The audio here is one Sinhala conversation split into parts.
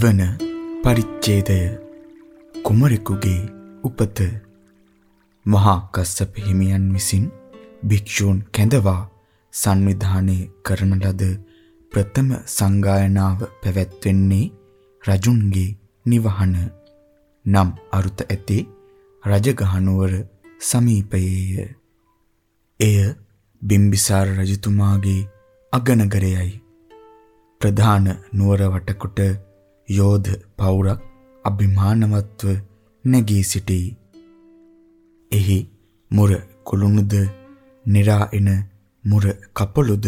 දෙවන පරිච්ඡේදය කුමරෙකුගේ උපත මහා කස්සප හිමියන් විසින් භික්ෂූන් කැඳවා සංවිධානය කරන ලද ප්‍රථම සංගායනාව පැවැත්වෙන්නේ රජුන්ගේ නිවහන නම් අරුත ඇති රජගහනුවර සමීපයේය. එය බිම්බිසාර රජතුමාගේ අගනගරයයි. ප්‍රධාන නුවර වටකොට යෝධ පවුරක් අභිමානවත්ව නැගී සිටී. එහි මුර කුළුණුද නිරාඑන මුර කපළුද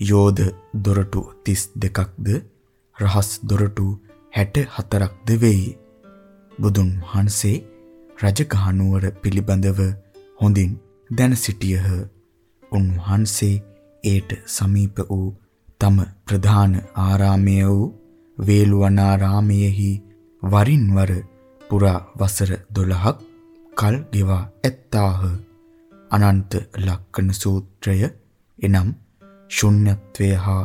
යෝධ දොරටු 32ක්ද රහස් දොරටු 64ක්ද වෙයි. බුදුන් වහන්සේ රජගහනුවර පිළිබඳව හොඳින් දැන සිටියහ. උන්වහන්සේ ඒට සමීප වූ තම ප්‍රධාන ආරාමය වූ වේළුවනාරාමයෙහි වරින් වර පුරා වසර 12ක් කල් ගෙවා ඇත්තාහ. අනන්ත ලක්කන සූත්‍රය එනම් ශුන්‍යත්වය හා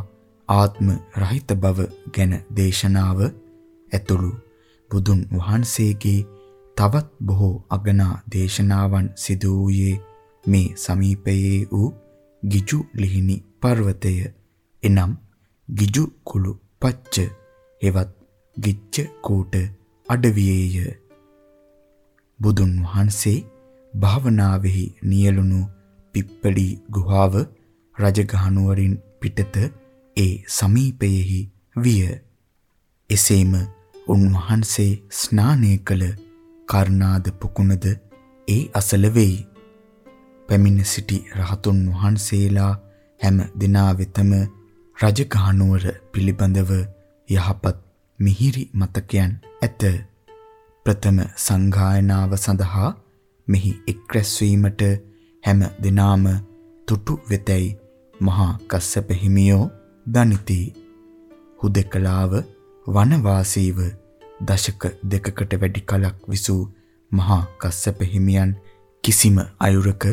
ආත්ම රහිත බව ගැන දේශනාව ඇතුළු බුදුන් වහන්සේගේ තවත් බොහෝ අගනා දේශනාවන් සිදු වූයේ මේ සමීපයේ වූ ගිජු ලිහිණි පර්වතය එනම් ගිජු කුළු පච්ච හෙවත් ගිච්ඡ කූට අඩවියේය බුදුන් වහන්සේ භාවනාවෙහි නියලුණු පිප්පලි ගුහාව රජගහනුවරින් පිටත ඒ සමීපයෙහි විය. එසේම උන්වහන්සේ ස්නානය කළ කර්ණාද පුකුණද ඒ අසල වෙයි. පැමිණ සිටි රහතුන් වහන්සේලා හැම දිනා වෙතම රජගහනුවර පිළිබඳව යහපත් මිහිරි මතකයන් ඇත. ප්‍රථම සංඝායනාව සඳහා මෙහි එක් රැස්වීමට හැම දිනාම තුටු වෙතැයි මහා කස්සප හිමියෝ දනිති. හුදකලාව වනවාසීව දශක දෙකකට වැඩි කලක් විසූ මහා කස්සප හිමියන් කිසිම අයුරක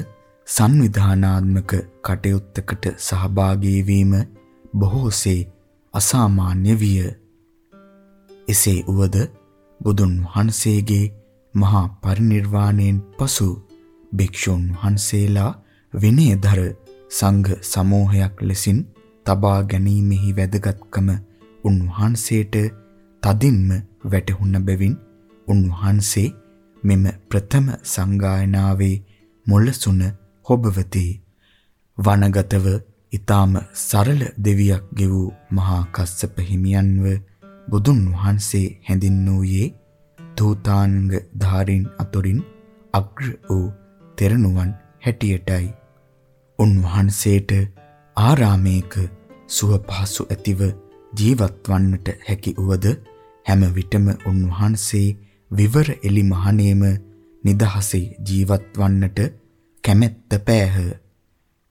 සංවිධානාත්මක කටයුත්තකට සහභාගී වීම බොහෝසේ අසාමාන්‍ය විය. එසේ උවද බුදුන් වහන්සේගේ මහා පරිනිර්වාණයෙන් පසු භික්ෂුන් වහන්සේලා විනයදර සංඝ සමූහයක් ලෙසින් තබා ගැනීමෙහි වැදගත්කම උන්වහන්සේට තදින්ම වැටහුණ බැවින් උන්වහන්සේ මෙම ප්‍රථම සංගායනාවේ මුලසුන හොබවති වනගතව ඊටාම සරල දෙවියක් ගෙවූ මහා කස්සප හිමියන්ව බුදුන් වහන්සේ හැඳින්වූයේ දූතාංග ධාරින් අතුරින් අග්‍ර වූ තෙරණුවන් හැටියටයි. උන්වහන්සේට ආරාමයක සුව පහසු ඇතිව ජීවත් වන්නට හැකි වුවද හැම විටම උන්වහන්සේ විවර එලි මහණේම නිදහසේ ජීවත් වන්නට කැමැත්ත පෑහ.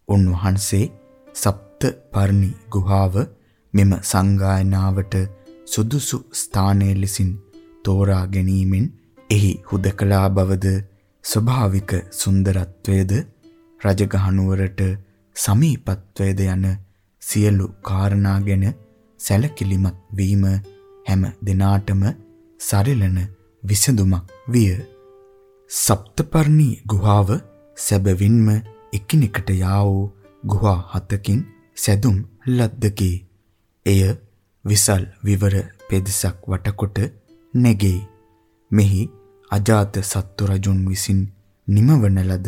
උන්වහන්සේ සප්ත පර්ණි ගුහාව මෙම සංගායනාවට සුදුසු ස්ථානය ලෙසින් තෝරා ගැනීමෙන් එහි හුදකලා බවද ස්වභාවික සුන්දරත්වයද රජගහනුවරට සමීපත්වයද යන සියලු කාරණා ගැන සැලකිලිමත් වීම හැම දිනාටම සරිලන විසඳුමක් විය. සප්තපර්ණි ගුහාව සැබවින්ම එකිනෙකට යා වූ ගුහා හතකින් සැදුම් ලද්දකි. එය විසල් විවර පෙදෙසක් වටකොට නැගෙයි. මෙහි අජාත සත්තු රජුන් විසින් නිමවන ලද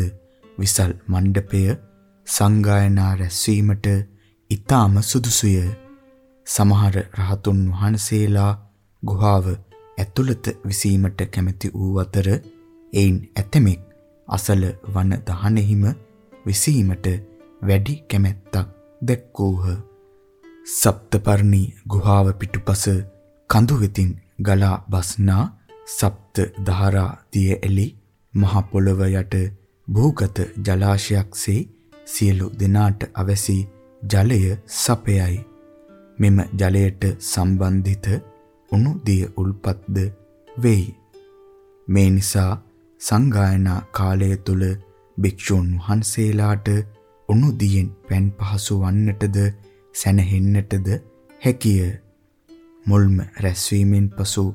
විසල් මණ්ඩපය සංගායනා රැස්වීමට ඊටාම සුදුසුය. සමහර රහතුන් වහන්සේලා ගුහාව ඇතුළත විසීමට කැමැති වූ අතර එයින් ඇතමෙක් අසල වන දහනෙහිම විසීමට වැඩි කැමැත්තක් දැක්වූහ. සප්තපර්ණි ගුහාව පිටුපස කඳු වෙතින් ගලා බස්නා සප්ත ධාරා දිය එලි මහ පොළව යට භූගත ජලාශයක්සේ සියලු දෙනාට අවැසි ජලය සපයයි. මෙම ජලයට සම්බන්ධිත උණු දිය උල්පත්ද වෙයි. මේ නිසා සංගායනා කාලය තුල භික්ෂුන් වහන්සේලාට උණු දියෙන් පෑන් පහසු වන්නටද සැනහෙන්නටද හැකිය. මුල්ම රැස්වීමෙන් පසු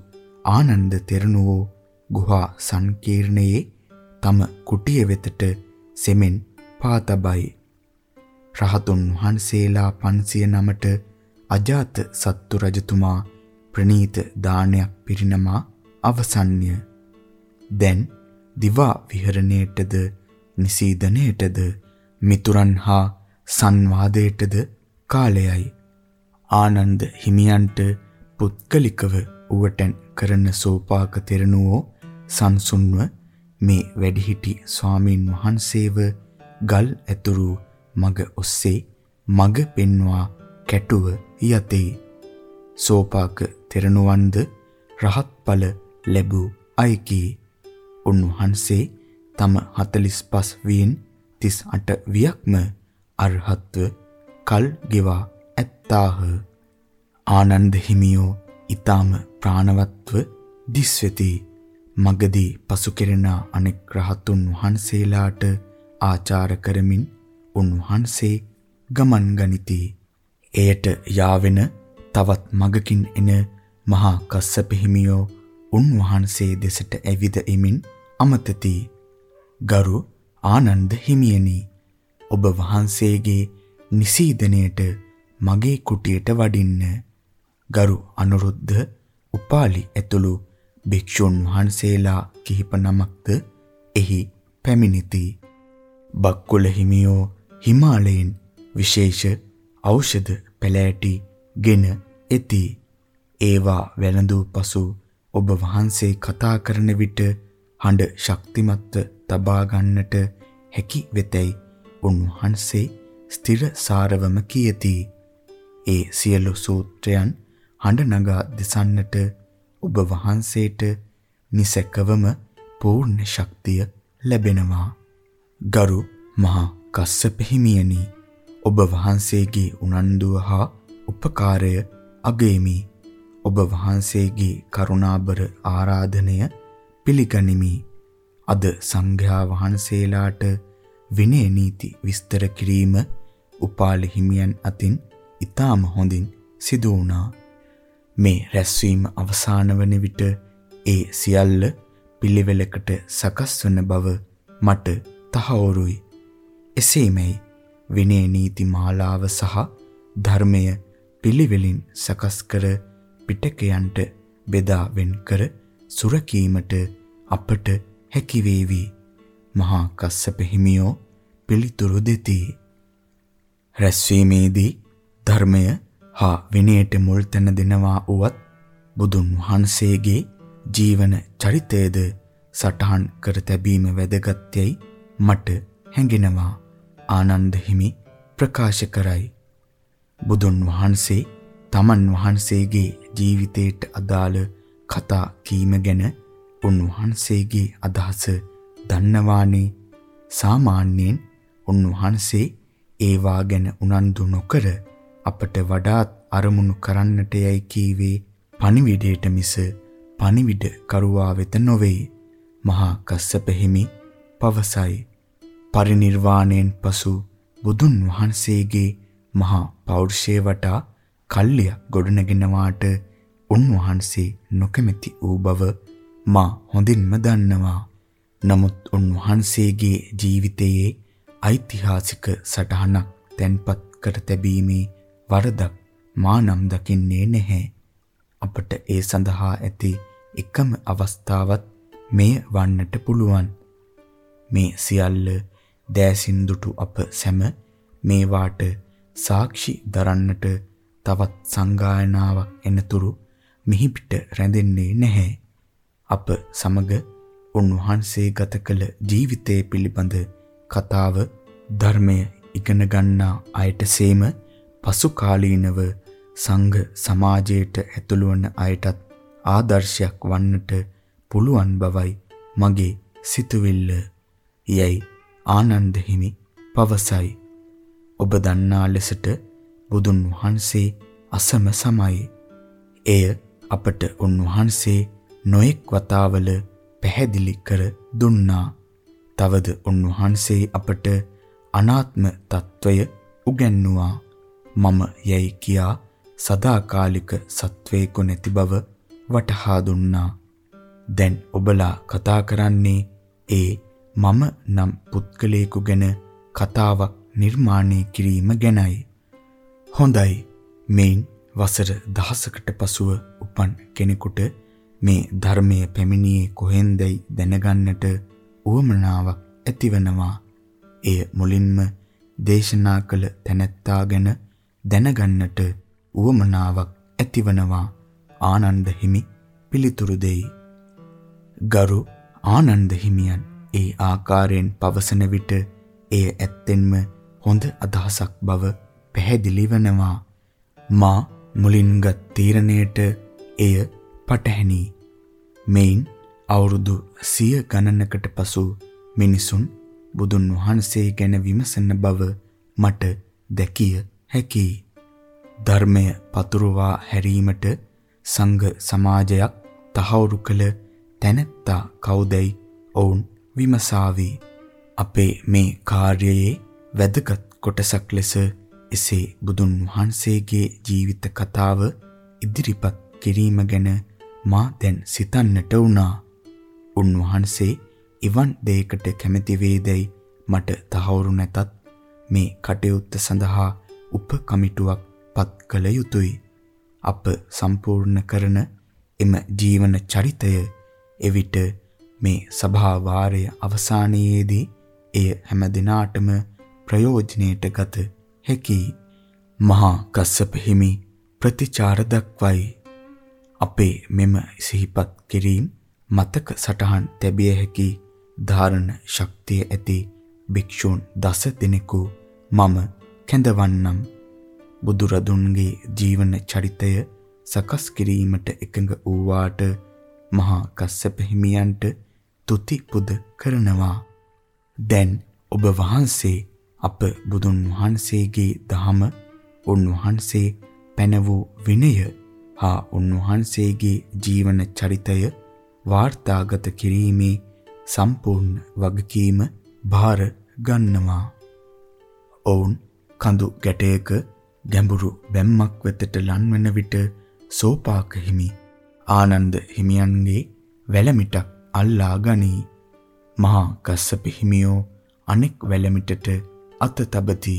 ආනන්ද තෙරණුවෝ ගුහා සංකීර්ණයේ තම කුටිය වෙතට සෙමෙන් පාතබයි. රහතුන් වහන්සේලා 509ට අජාත සත්තු රජතුමා ප්‍රනීත දානයක් පිරිනමා අවසන්ය. දැන් දිවා විහරණයටද නිසීදනයටද මිතුරන් හා සංවාදයටද කාලයයි. ආනන්ද හිමියන්ට පුත්කලිකව උවටන් කරන සෝපාක තෙරණුවෝ සංසුන්ව මේ වැඩිහිටි ස්වාමින් වහන්සේව ගල් ඇතුරු මග ඔස්සේ මග පෙන්වා කැටුව යතේ. සෝපාක තෙරණුවන්ද රහත් ඵල ලැබූ අයකි. උන්වහන්සේ තම 45 වියෙන් 38 වියක්ම අරහත්ව කල් ගෙවා ඇත්තාහ. ආනන්ද හිමියෝ ඊටාම ප්‍රාණවත්ව දිස්වෙති. මගදී පසු කෙරෙන අනෙක් රහතුන් වහන්සේලාට ආචාර කරමින් උන්වහන්සේ ගමන් ගනිති. එයට යාවෙන තවත් මගකින් එන මහා කස්සප හිමියෝ උන්වහන්සේ දෙසට ඇවිද එමින් අමතති. ගරු ආනන්ද හිමියනි ඔබ වහන්සේගේ නිසීදනයට මගේ කුටියට වඩින්න. ගරු අනුරුද්ධ උපාලි ඇතුළු භික්ෂුන් වහන්සේලා කිහිප නමක්ද එහි පැමිණිති. බක්කුල හිමියෝ හිමාලයෙන් විශේෂ ඖෂධ පැලෑටි ගෙන එති. ඒවා වැළඳූ පසු ඔබ වහන්සේ කතා කරන විට හඬ ශක්තිමත්ව තබා ගන්නට හැකි වෙතයි උන්වහන්සේ ස්ථිර සාරවම කියති. ඒ සියලු සූත්‍රයන් හඬ නගා දෙසන්නට ඔබ වහන්සේට නිසකවම පූර්ණ ශක්තිය ලැබෙනවා. ගරු මහා කස්සප හිමියනි ඔබ වහන්සේගේ උනන්දුව හා උපකාරය අගෙමි. ඔබ වහන්සේගේ කරුණාබර ආරාධනය පිළිගනිමි. අද සංඝයා වහන්සේලාට විනය නීති විස්තර කිරීම උපාලි හිමියන් අතින් ඊටාම හොඳින් සිදු වුණා. මේ රැස්වීම අවසාන වන විට ඒ සියල්ල පිළිවෙලකට සකස් වන බව මට තහවුරුයි. එසේමයි විනය නීති මාලාව සහ ධර්මය පිළිවෙලින් සකස් කර පිටකයන්ට බෙදා වෙන් කර සුරකීමට අපට හැකි වේවි. මහා කස්සප හිමියෝ පිළිතුරු දෙති. රැස්වීමේදී ධර්මය හා විනයට මුල් තැන දෙනවා උවත් බුදුන් වහන්සේගේ ජීවන චරිතයද සටහන් කර තැබීම වැදගත්යයි මට හැඟෙනවා ආනන්ද හිමි ප්‍රකාශ කරයි බුදුන් වහන්සේ තමන් වහන්සේගේ ජීවිතයට අදාළ කතා කීම ගැන උන්වහන්සේගේ අදහස දන්නවානේ සාමාන්‍යයෙන් උන්වහන්සේ ඒවා ගැන උනන්දු නොකර අපට වඩාත් අරමුණු කරන්නට යයි කීවේ පණිවිඩයට මිස පණිවිඩ කරුවා වෙත නොවේ. මහා කස්සප හිමි පවසයි. පරිණිර්වාණයෙන් පසු බුදුන් වහන්සේගේ මහා පෞරුෂය වටා කල්ලිය ගොඩනගෙනවාට උන්වහන්සේ නොකමැති වූ බව මා හොඳින්ම දන්නවා. නමුත් උන්වහන්සේගේ ජීවිතයේ ඓතිහාසික සටහනක් තැන්පත් කර තැබීමේ වරදක් මා නම් දකින්නේ නැහැ. අපට ඒ සඳහා ඇති එකම අවස්ථාවත් මෙය වන්නට පුළුවන්. මේ සියල්ල දෑසින් දුටු අප සැම මේවාට සාක්ෂි දරන්නට තවත් සංගායනාවක් එනතුරු මිහි පිට රැඳෙන්නේ නැහැ. අප සමග උන්වහන්සේ ගත කළ ජීවිතය පිළිබඳ කතාව ධර්මය ඉගෙන ගන්නා අයට සේම පසු කාලීනව සංඝ සමාජයට ඇතුළු වන අයටත් ආදර්ශයක් වන්නට පුළුවන් බවයි මගේ සිතුවිල්ල. යයි ආනන්ද හිමි පවසයි. ඔබ දන්නා ලෙසට බුදුන් වහන්සේ අසම සමයි. එය අපට උන්වහන්සේ නොඑක් වතාවල පැහැදිලි කර දුන්නා. තවද උන්වහන්සේ අපට අනාත්ම తত্ত্বය උගන්වුවා. මම යයි කියා සදාකාලික සත්වේකු නැති බව වටහා දුන්නා. දැන් ඔබලා කතා කරන්නේ ඒ මම නම් පුත්කලේකු ගැන කතාවක් නිර්මාණය කිරීම ගැනයි. හොඳයි. මේන් වසර 10කට පසුව උපන් කෙනෙකුට මේ ධර්මයේ පැමිණියේ කොහෙන්දයි දැනගන්නට උවමනාවක් ඇතිවනවා. එය මුලින්ම දේශනා කළ තැනැත්තා ගැන දැනගන්නට උවමනාවක් ඇතිවනවා. ආනන්ද හිමි පිළිතුරු දෙයි. ගරු ආනන්ද හිමියන් ඒ ආකාරයෙන් පවසන විට එය ඇත්තෙන්ම හොඳ අදහසක් බව පැහැදිලි වෙනවා. මා මුලින්ගත් තීරණයට එය පටහැනි. මෙයින් අවුරුදු සිය ගණනකට පසු මිනිසුන් බුදුන් වහන්සේ ගැන විමසන බව මට දැකිය හැකියි. ධර්මය පතුරවා හැරීමට සංඝ සමාජයක් තහවුරු කළ තැනැත්තා කවුදයි ඔවුන් විමසාවි. අපේ මේ කාර්යයේ වැදගත් කොටසක් ලෙස එසේ බුදුන් වහන්සේගේ ජීවිත කතාව ඉදිරිපත් කිරීම ගැන මා දැන් සිතන්නට වුණා. උන්වහන්සේ ඉවන් දෙයකට කැමැති වේදයි මට තහවුරු නැතත් මේ කටයුත්ත සඳහා උපකමිටුවක් පත් කළ යුතුය. අප සම්පූර්ණ කරන එම ජීවන චරිතය එවිට මේ සභා වාරය අවසානයේදී එය හැම දිනාටම ප්‍රයෝජනෙට ගත හැකි මහා කස්සප හිමි ප්‍රතිචාර දක්වයි අපේ මෙම සිහිපත් කිරීම මතක සටහන් තැබිය හැකි ධාරණ ශක්තිය ඇති භික්ෂූන් දස දෙනෙකු මම කැඳවන්නම්. බුදුරදුන්ගේ ජීවන චරිතය සකස් කිරීමට එකඟ වූවාට මහා කස්සප හිමියන්ට තුති පුද කරනවා. දැන් ඔබ වහන්සේ අප බුදුන් වහන්සේගේ දහම උන්වහන්සේ පැන වූ විනය හා උන්වහන්සේගේ ජීවන චරිතය වාර්තාගත කිරීමේ සම්පූර්ණ වගකීම භාර ගන්නවා. ඔවුන් කඳු ගැටයක ගැඹුරු බැම්මක් වෙතට ලන්වන විට සෝපාක හිමි ආනන්ද හිමියන්ගේ වැලමිටක් අල්ලා ගනී. මහා කස්සප හිමියෝ අනෙක් වැලමිටට අත තබති.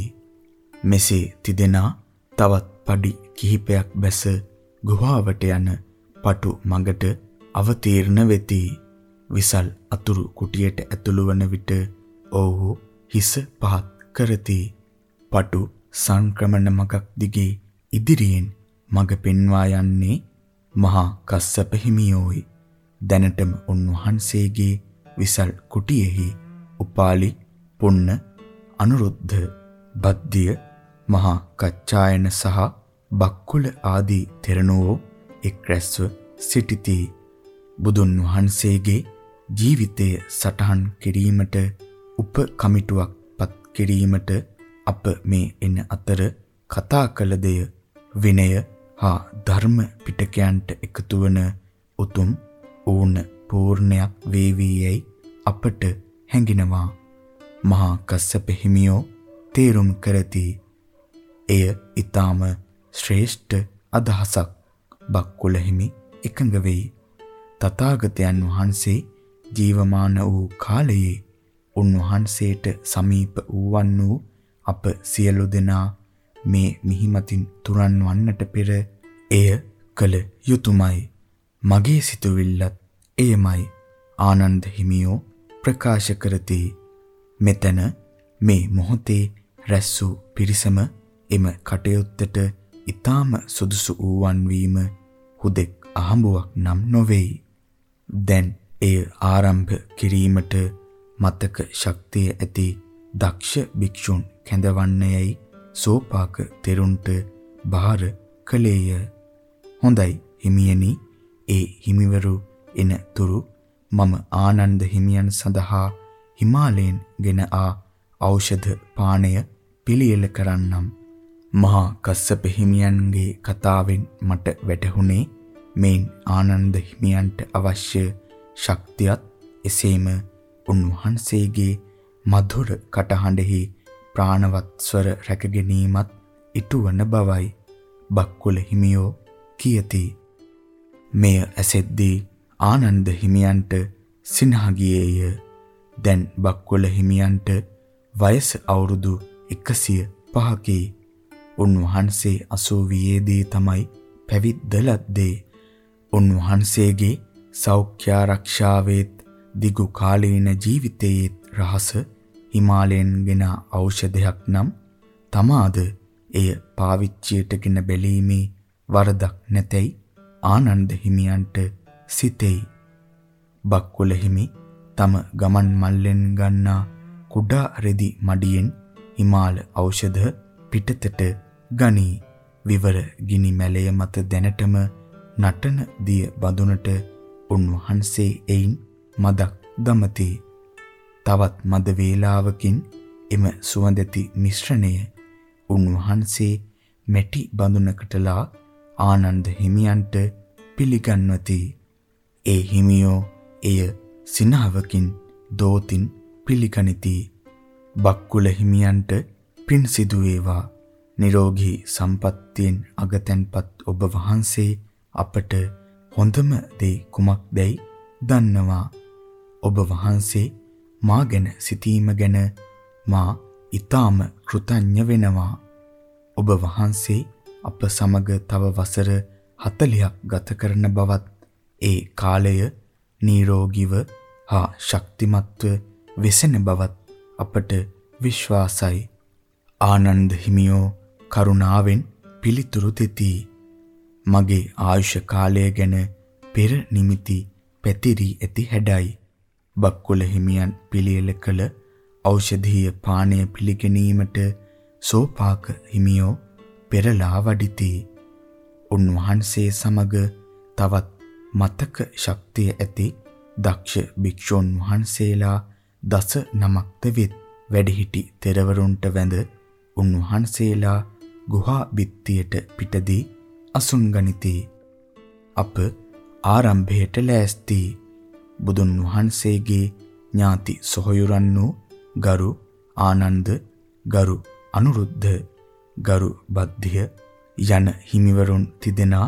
මෙසේ තිදෙනා තවත් padi කිහිපයක් බැස ගුහාවට යන පටු මඟට අවතීර්ණ වෙති. විසල් අතුරු කුටියට ඇතුළු වන විට ඔව්හු හිස පහත් කරති. පටු සංක්‍රමණ මගක් දිගේ ඉදිරියෙන් මඟ පෙන්වා යන්නේ මහා කස්සප හිමියෝයි. දැනටම උන්වහන්සේගේ විසල් කුටියෙහි උපාලි පුන්න අනුරුද්ධ බද්දිය මහා කච්චායන සහ බක්කුල ආදී තෙරණුවෝ එක් රැස්ව සිටිති. බුදුන් වහන්සේගේ ජීවිතය සටහන් කිරීමට උපකමිටුවක් පත් කිරීමට අප මේ එන අතර කතා කළ දෙය විනය හා ධර්ම පිටකයන්ට එකතු වන උතුම් ඕන පූර්ණයක් වේවි අපට හැඟිනවා. මහා කස්සප හිමියෝ තේරුම් කරති. එය ඊටාම ශ්‍රේෂ්ඨ අදහසක්. බක්කුල හිමි එකඟ වෙයි. තථාගතයන් වහන්සේ ජීවමාන වූ කාලයේ උන්වහන්සේට සමීප වූවන් වූ අප සියලු දෙනා මේ මිහිමතින් තුරන් වන්නට පෙර එය කළ යුතුයමයි මගේ සිතුවිල්ලත් එයමයි. ආනන්ද හිමියෝ ප්‍රකාශ කරති. මෙතන මේ මොහොතේ රැස් වූ පිරිසම එම කටයුත්තට ඊටාම සුදුසු වූවන් වීම හුදෙක් අහඹුවක් නම් නොවේයි. දැන් එය ආරම්භ කිරීමට මතක ශක්තිය ඇති දක්ෂ භික්ෂුන් කැඳවන්නේයයි සෝපාක තෙරුන්ට බාර කළේය. හොඳයි හිමියනි ඒ හිමිවරු එන තුරු මම ආනන්ද හිමියන් සඳහා හිමාලයෙන් ගෙන ආ ඖෂධ පානය පිළියෙල කරන්නම්. මහා කස්සප හිමියන්ගේ කතාවෙන් මට වැටහුණේ මේන් ආනන්ද හිමියන්ට අවශ්‍ය ශක්තියත් එසේම උන්වහන්සේගේ මధుර කටහඬෙහි ප්‍රාණවත් ස්වර රැකගැනීමත් ඉටුවන බවයි. බක්කුල හිමියෝ කියති. මෙය ඇසෙද්දී ආනන්ද හිමියන්ට සිනහ ගියේය. දැන් බක්කුල හිමියන්ට වයස අවුරුදු 105කි. උන්වහන්සේ 80 දී තමයි පැවිද්ද ලද්දේ. උන්වහන්සේගේ සෞඛ්‍ය ආරක්ෂාවේත් දිගු කාලීන ජීවිතයේත් රහස හිමාලයෙන් ගෙන ඖෂධයක් නම් තමාද එය පාවිච්චියටගෙන බැලීමේ වරදක් නැතයි ආනන්ද හිමියන්ට සිතෙයි. බක්කුල හිමි තම ගමන් මල්ලෙන් ගන්නා කුඩා රෙදි මඩියෙන් හිමාල ඖෂධ පිටතට ගනී. විවර ගිනි මැලය මත දැනටම නටන දිය බඳුනට උන්වහන්සේ එයින් මදක් දමති. තවත් මද වේලාවකින් එම සුවඳති මිශ්‍රණය උන්වහන්සේ මෙටි බඳුනකටලා ආනන්ද හිමියන්ට පිළිගන්වති. ඒ හිමියෝ එය සිනාවකින් දෝතින් පිළිගනිති. බක්කුල හිමියන්ට පින් සිදු වේවා. නිරෝගී සම්පත්තියෙන් අගතැන්පත් ඔබ වහන්සේ අපට හොඳම දේ කුමක්දයි දන්නවා. ඔබ වහන්සේ මා ගැන සිතීම ගැන මා ඊටාම කෘතඥ වෙනවා. ඔබ වහන්සේ අප සමග තව වසර 40ක් ගත කරන බවත් ඒ කාලය නිරෝගීව හා ශක්තිමත්ව වෙසෙන බවත් අපට විශ්වාසයි. ආනන්ද හිමියෝ කරුණාවෙන් පිළිතුරු දෙති. මගේ ආයුෂ කාලය ගැන පෙර නිමිති පැතිරී ඇති හැඩයි. බක්කුල හිමියන් පිළියෙල කළ ඖෂධීය පානය පිළිගැනීමට සෝපාක හිමියෝ පෙරලා වඩිති. උන්වහන්සේ සමග තවත් මතක ශක්තිය ඇති දක්ෂ භික්ෂුන් වහන්සේලා දස නමක්ද වෙත් වැඩිහිටි තෙරවරුන්ට වැඳ උන්වහන්සේලා ගුහා බිත්තියට පිටදී අසුන් ගනිති. අප ආරම්භයට ලෑස්ති. බුදුන් වහන්සේගේ ඥාති සොහොයුරන් වූ ගරු ආනන්ද ගරු අනුරුද්ධ ගරු බද්ධිය යන හිමිවරුන් තිදෙනා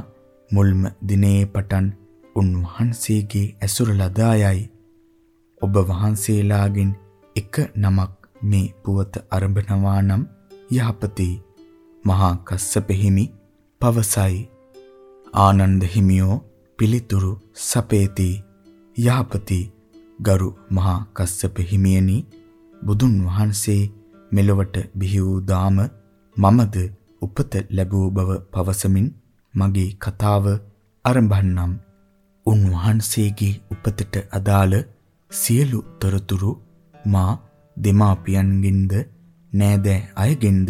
මුල්ම දිනේ පටන් උන්වහන්සේගේ ඇසුර ලදායයි ඔබ වහන්සේලාගෙන් එක නමක් මේ පුවත අරඹනවා නම් යහපති මහා කස්සප හිමි පවසයි. ආනන්ද හිමියෝ පිළිතුරු සපේති. යහපති ගරු මහා කස්සප හිමියනි බුදුන් වහන්සේ මෙලොවට බිහි වූ දාම මමද උපත ලැබූ බව පවසමින් මගේ කතාව ආරම්භන්නම් උන්වහන්සේගේ උපතට අදාළ සියලු තොරතුරු මා දෙමාපියන්ගෙන්ද නෑදෑ අයගෙන්ද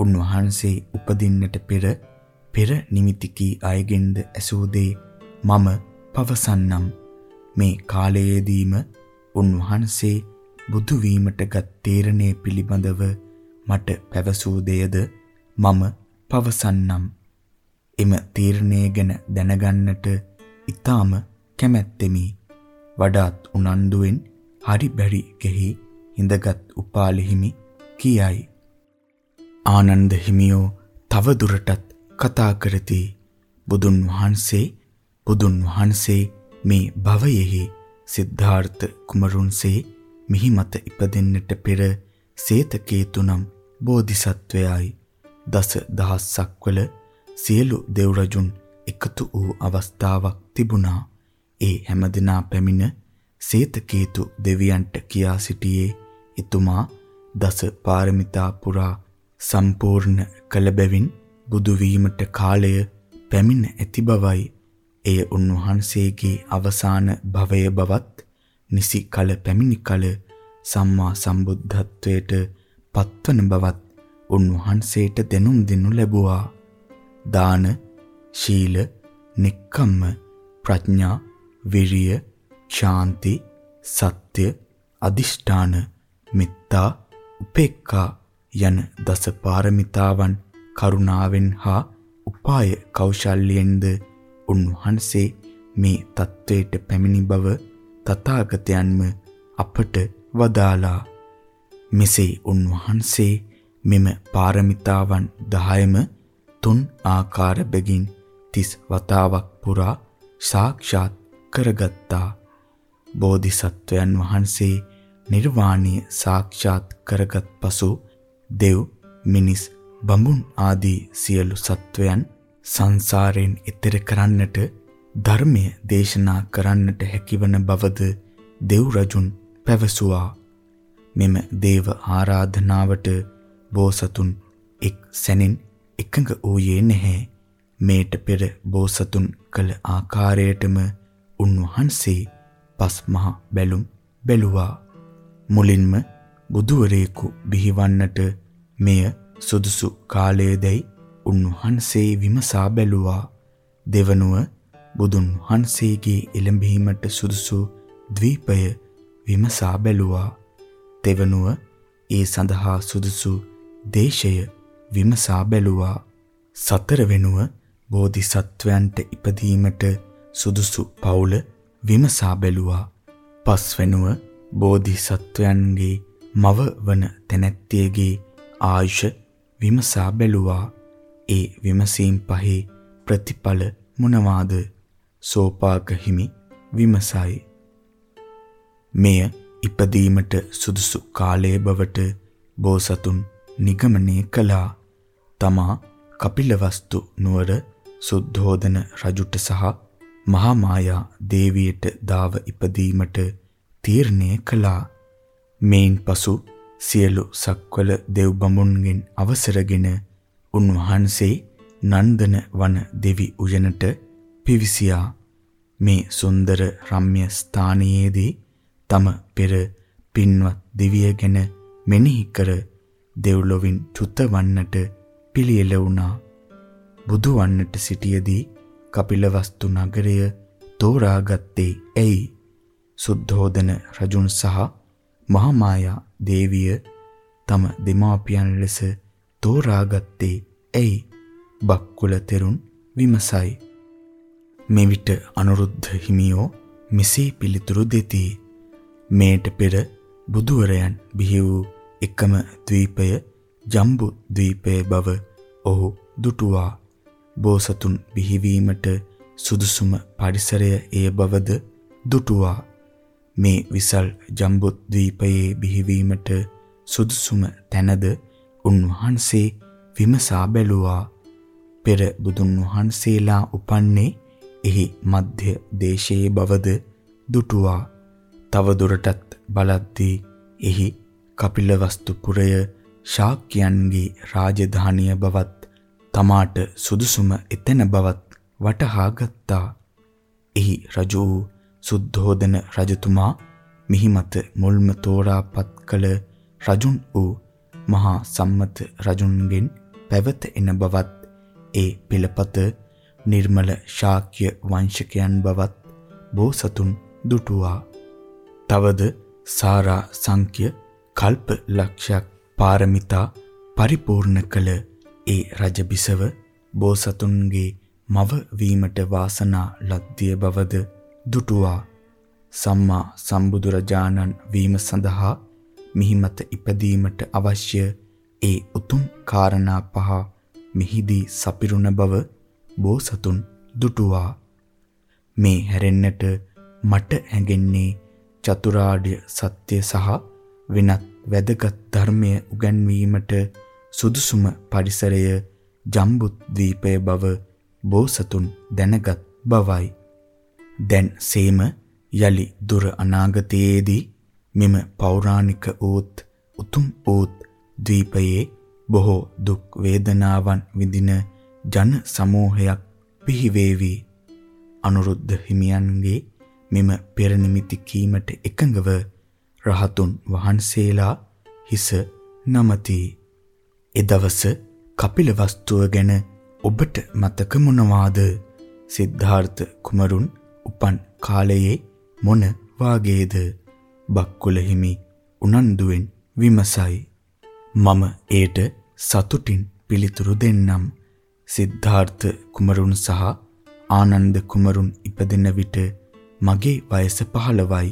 උන්වහන්සේ උපදින්නට පෙර පෙර නිමිතිකී අයගෙන්ද ඇසූ දේ මම පවසන්නම් මේ කාලයේදීම උන්වහන්සේ බුදු වීමටගත් තීරණය පිළිබඳව මට පැවසූ දෙයද මම පවසන්නම්. එම තීරණය ගැන දැනගන්නට ඊටාම කැමැත්තෙමි. වඩාත් උනන්දුවෙන් හරි බැරි ගෙහි හිඳගත් උපාලි හිමි කියයි. ආනන්ද හිමියෝ තව දුරටත් කතා කරති. බුදුන් වහන්සේ බුදුන් වහන්සේ මේ භවයෙහි සිද්ධාර්ථ කුමරුන්සේ මිහි මත ඉපදෙන්නට පෙර සේතකේතු නම් බෝධිසත්වයයි දස දහස්සක් වල සියලු දෙව් රජුන් එකතු වූ අවස්ථාවක් තිබුණා. ඒ හැමදිනා පැමිණ සේතකේතු දෙවියන්ට කියා සිටියේ එතුමා දස පාරමිතා පුරා සම්පූර්ණ කළ බැවින් බුදු වීමට කාලය පැමිණ ඇති බවයි. එය උන්වහන්සේගේ අවසාන භවය බවත් නිසි කල පැමිණි කල සම්මා සම්බුද්ධත්වයට පත්වන බවත් උන්වහන්සේට දෙනුම් දෙනු ලැබුවා. දාන, ශීල, නික්කම්ම, ප්‍රඥා, විරිය, ශාන්ති, සත්‍ය, අදිෂ්ඨාන, මෙත්තා, උපේක්ඛා යන දස පාරමිතාවන් කරුණාවෙන් හා උපාය කෞශල්‍යයෙන්ද උන්වහන්සේ මේ தത്വයට පැමිණි බව තථාගතයන්ම අපට වදාලා. මෙසේ උන්වහන්සේ මෙම පාරමිතාවන් 10ම තුන් ආකාර බැගින් 30 වතාවක් පුරා සාක්ෂාත් කරගත්තා. බෝධිසත්වයන් වහන්සේ නිර්වාණය සාක්ෂාත් කරගත් පසු දෙව් මිනිස් බඹුන් ආදී සියලු සත්වයන් සංසාරයෙන් එතෙර කරන්නට ධර්මය දේශනා කරන්නට හැකිවන බවද දෙව් රජුන් පැවසුවා. මෙම දේව ආරාධනාවට බෝසතුන් එක් සැනින් එකඟ වූයේ නැහැ. මේට පෙර බෝසතුන් කළ ආකාරයටම උන්වහන්සේ පස් මහ බැලුම් බැලුවා. මුලින්ම බුදුවරයෙකු බිහිවන්නට මෙය සුදුසු කාලයේදයි උන්වහන්සේ විමසා බැලුවා. දෙවනුව බුදුන් වහන්සේගේ එළඹීමට සුදුසු ද්වීපය විමසා බැලුවා. තෙවනුව ඒ සඳහා සුදුසු දේශය විමසා බැලුවා. සතර වෙනුව බෝධිසත්වයන්ට ඉපදීමට සුදුසු පවුල විමසා බැලුවා. පස් වෙනුව බෝධිසත්වයන්ගේ මව වන තැනැත්තියගේ ආයුෂ විමසා බැලුවා. ඒ විමසීම් පහේ ප්‍රතිඵල මොනවාද? සෝපාක හිමි විමසයි. මෙය ඉපදීමට සුදුසු කාලය බවට බෝසතුන් නිගමනය කළා. තමා කපිලවස්තු නුවර සුද්ධෝදන රජුට සහ මහා මායා දේවියට දාව ඉපදීමට තීරණය කළා. මේන් පසු සියලු සක්වල දෙව් බඹුන්ගෙන් අවසරගෙන උන්වහන්සේ නන්දන වන දෙවි උයනට පිවිසියා. මේ සුන්දර රම්‍ය ස්ථානයේදී තම පෙර පින්වත් දෙවිය ගැන මෙනෙහි කර දෙව්ලොවින් චුත වන්නට පිළියෙල වුණා. බුදු වන්නට සිටියේදී කපිලවස්තු නගරය තෝරාගත්තේ ඇයි? සුද්ධෝදන රජුන් සහ මහාමායා දේවිය තම දෙමාපියන් ලෙස තෝරාගත්තේ ඇයි? බක්කුල තෙරුන් විමසයි. මෙවිට අනුරුද්ධ හිමියෝ මෙසේ පිළිතුරු දෙති. මේට පෙර බුදුවරයන් බිහි වූ එකම ද්වීපය ජම්බු ද්වීපය බව ඔහු දුටුවා. බෝසතුන් බිහිවීමට සුදුසුම පරිසරය එය බවද දුටුවා. මේ විසල් ජම්බුද්වීපයේ බිහිවීමට සුදුසුම තැනද උන්වහන්සේ විමසා බැලුවා. පෙර බුදුන් වහන්සේලා උපන්නේ එහි මධ්‍ය දේශයේ බවද දුටුවා. තව දුරටත් බලද්දී එහි කපිලවස්තු පුරය ශාක්‍යයන්ගේ රාජධානිය බවත් තමාට සුදුසුම එතන බවත් වටහා ගත්තා. එහි රජු සුද්ධෝදන රජතුමා මිහිමත මුල්ම තෝරාපත් කළ රජුන් වූ මහා සම්මත රජුන්ගෙන් පැවත එන බවත් ඒ පෙළපත නිර්මල ශාක්‍ය වංශකයන් බවත් බෝසතුන් දුටුවා. තවද සාරා සංඛ්‍ය කල්ප ලක්ෂයක් පාරමිතා පරිපූර්ණ කළ ඒ රජබිසව බෝසතුන්ගේ මව වීමට වාසනා ලද්දිය බවද දුටුවා සම්මා සම්බුදුරජාණන් වීම සඳහා මිහිමත ඉපදීමට අවශ්‍ය ඒ උතුම් කාරණා පහ මිහිදී සපිරුණ බව බෝසතුන් දුටුවා මේ හැරෙන්නට මට හැඟෙන්නේ චතුරාර්ය සත්‍ය සහ වෙනත් වැදගත් ධර්මය උගන්වීමට සුදුසුම පරිසරය ජම්බුද්වීපය බව බෝසතුන් දැනගත් බවයි. දැන් සේම යලි දුර අනාගතයේදී මෙම පෞරාණික ඌත් උතුම් ඌත් ද්වීපයේ බොහෝ දුක් වේදනාවන් විඳින ජන සමූහයක් පිහිවේවි. අනුරුද්ධ හිමියන්ගේ මෙම පෙර නිමිති කීමට එකඟව රහතුන් වහන්සේලා හිස නමති. එදවස කපිලවස්තුව ගැන ඔබට මතක මොනවාද? සිද්ධාර්ථ කුමරුන් උපන් කාලයේ මොන වාගේද? බක්කුල හිමි උනන්දුවෙන් විමසයි. මම ඒට සතුටින් පිළිතුරු දෙන්නම්. සිද්ධාර්ථ කුමරුන් සහ ආනන්ද කුමරුන් ඉපදෙන විට මගේ වයස 15යි.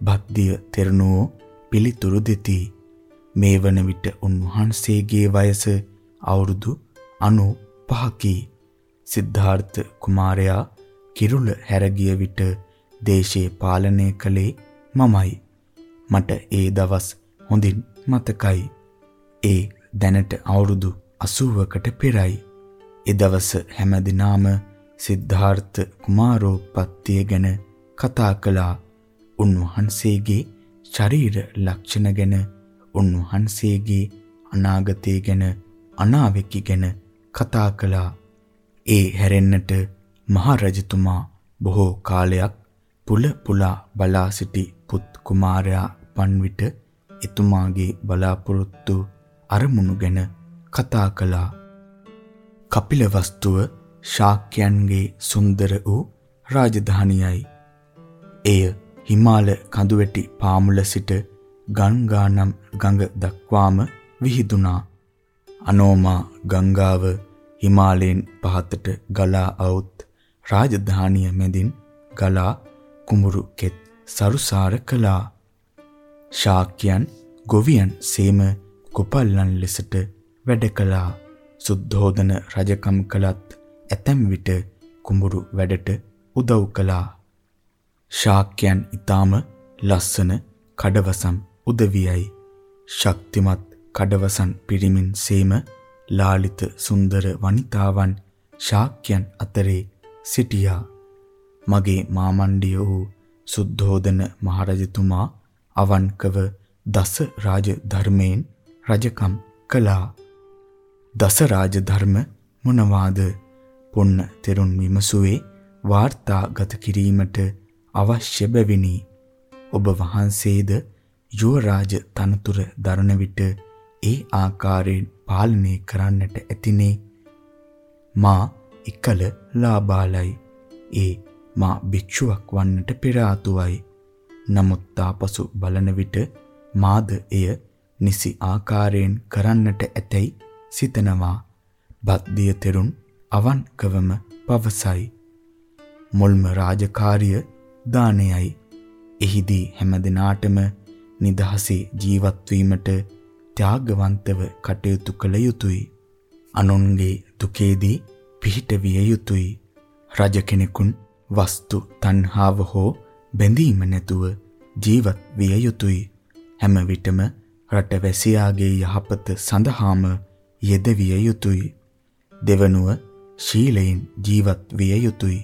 භක්තිය තෙරණුවෝ පිළිතුරු දෙති. මේ වන විට උන්වහන්සේගේ වයස අවුරුදු 90 පහකි. සිද්ධාර්ථ කුමාරයා කිරුළ හැරගිය විට දේශේ පාලනය කළේ මමයි. මට ඒ දවස් හොඳින් මතකයි. ඒ දැනට අවුරුදු 80කට පෙරයි. ඒ දවස හැමදිනාම සිද්ධාර්ථ කුමාරෝපත්තිය ගැන කතා කළා. උන්වහන්සේගේ ශරීර ලක්ෂණ ගැන උන්වහන්සේගේ අනාගතය ගැන අනාවැකි ගැන කතා කළා. ඒ හැරෙන්නට මහරජතුමා බොහෝ කාලයක් පුල පුලා බලා සිටි පුත් කුමාරයා පන් විට එතුමාගේ බලාපොරොත්තු අරමුණු ගැන කතා කළා. කපිල වස්තුව ශාක්‍යයන්ගේ සුන්දර වූ රාජධානියයි. එය හිමාල කඳුවැටි පාමුල සිට ගංගා නම් ගඟ දක්වාම විහිදුනා. අනෝමා ගංගාව හිමාලයෙන් පහතට ගලා આવුත් රාජධානිය මැදින් ගලා කුඹුරු කෙත් සරුසාර කළා. ශාක්‍යයන් ගොවියන් සේම කොපල්ලන් ලෙසට වැඩ කළා. සුද්ධෝදන රජකම් කළත් ඇතැම් විට කුඹුරු වැඩට උදව් කළා. ශාක්‍යයන් ඊටාම ලස්සන කඩවසම් උදවියයි. ශක්තිමත් කඩවසන් පිරිමින් සේම ලාලිත සුන්දර වනිතාවන් ශාක්‍යයන් අතරේ සිටියා. මගේ මාමණ්ඩිය වූ සුද්ධෝදන මහරජතුමා අවන්කව දස රාජ ධර්මයෙන් රජකම් කළා. දස රාජ ධර්ම මොනවාද? පොන්න තෙරුන් විමසුවේ වාර්තාගත කිරීමට අවශ්‍ය බැවිනි. ඔබ වහන්සේද යුවරාජ තනතුර දරන විට ඒ ආකාරයෙන් පාලනය කරන්නට ඇතිනේ. මා එකල ලාබාලයි. ඒ මා භික්ෂුවක් වන්නට පෙර ආතුවයි. නමුත් තාපසු බලන විට මාද එය නිසි ආකාරයෙන් කරන්නට ඇතැයි සිතනවා. බද්දිය තෙරුන් අවන්කවම පවසයි. මුල්ම රාජකාරිය දානයයි. එහිදී හැම දිනාටම නිදහසේ ජීවත් වීමට ත්‍යාගවන්තව කටයුතු කළ යුතුය. අනුන්ගේ දුකේදී පිහිට විය යුතුය. රජ කෙනෙකුන් වස්තු තණ්හාව හෝ බැඳීම නැතුව ජීවත් විය යුතුය. හැම විටම රටවැසියාගේ යහපත සඳහාම යෙදවිය යුතුය. දෙවනුව ශීලයෙන් ජීවත් විය යුතුය.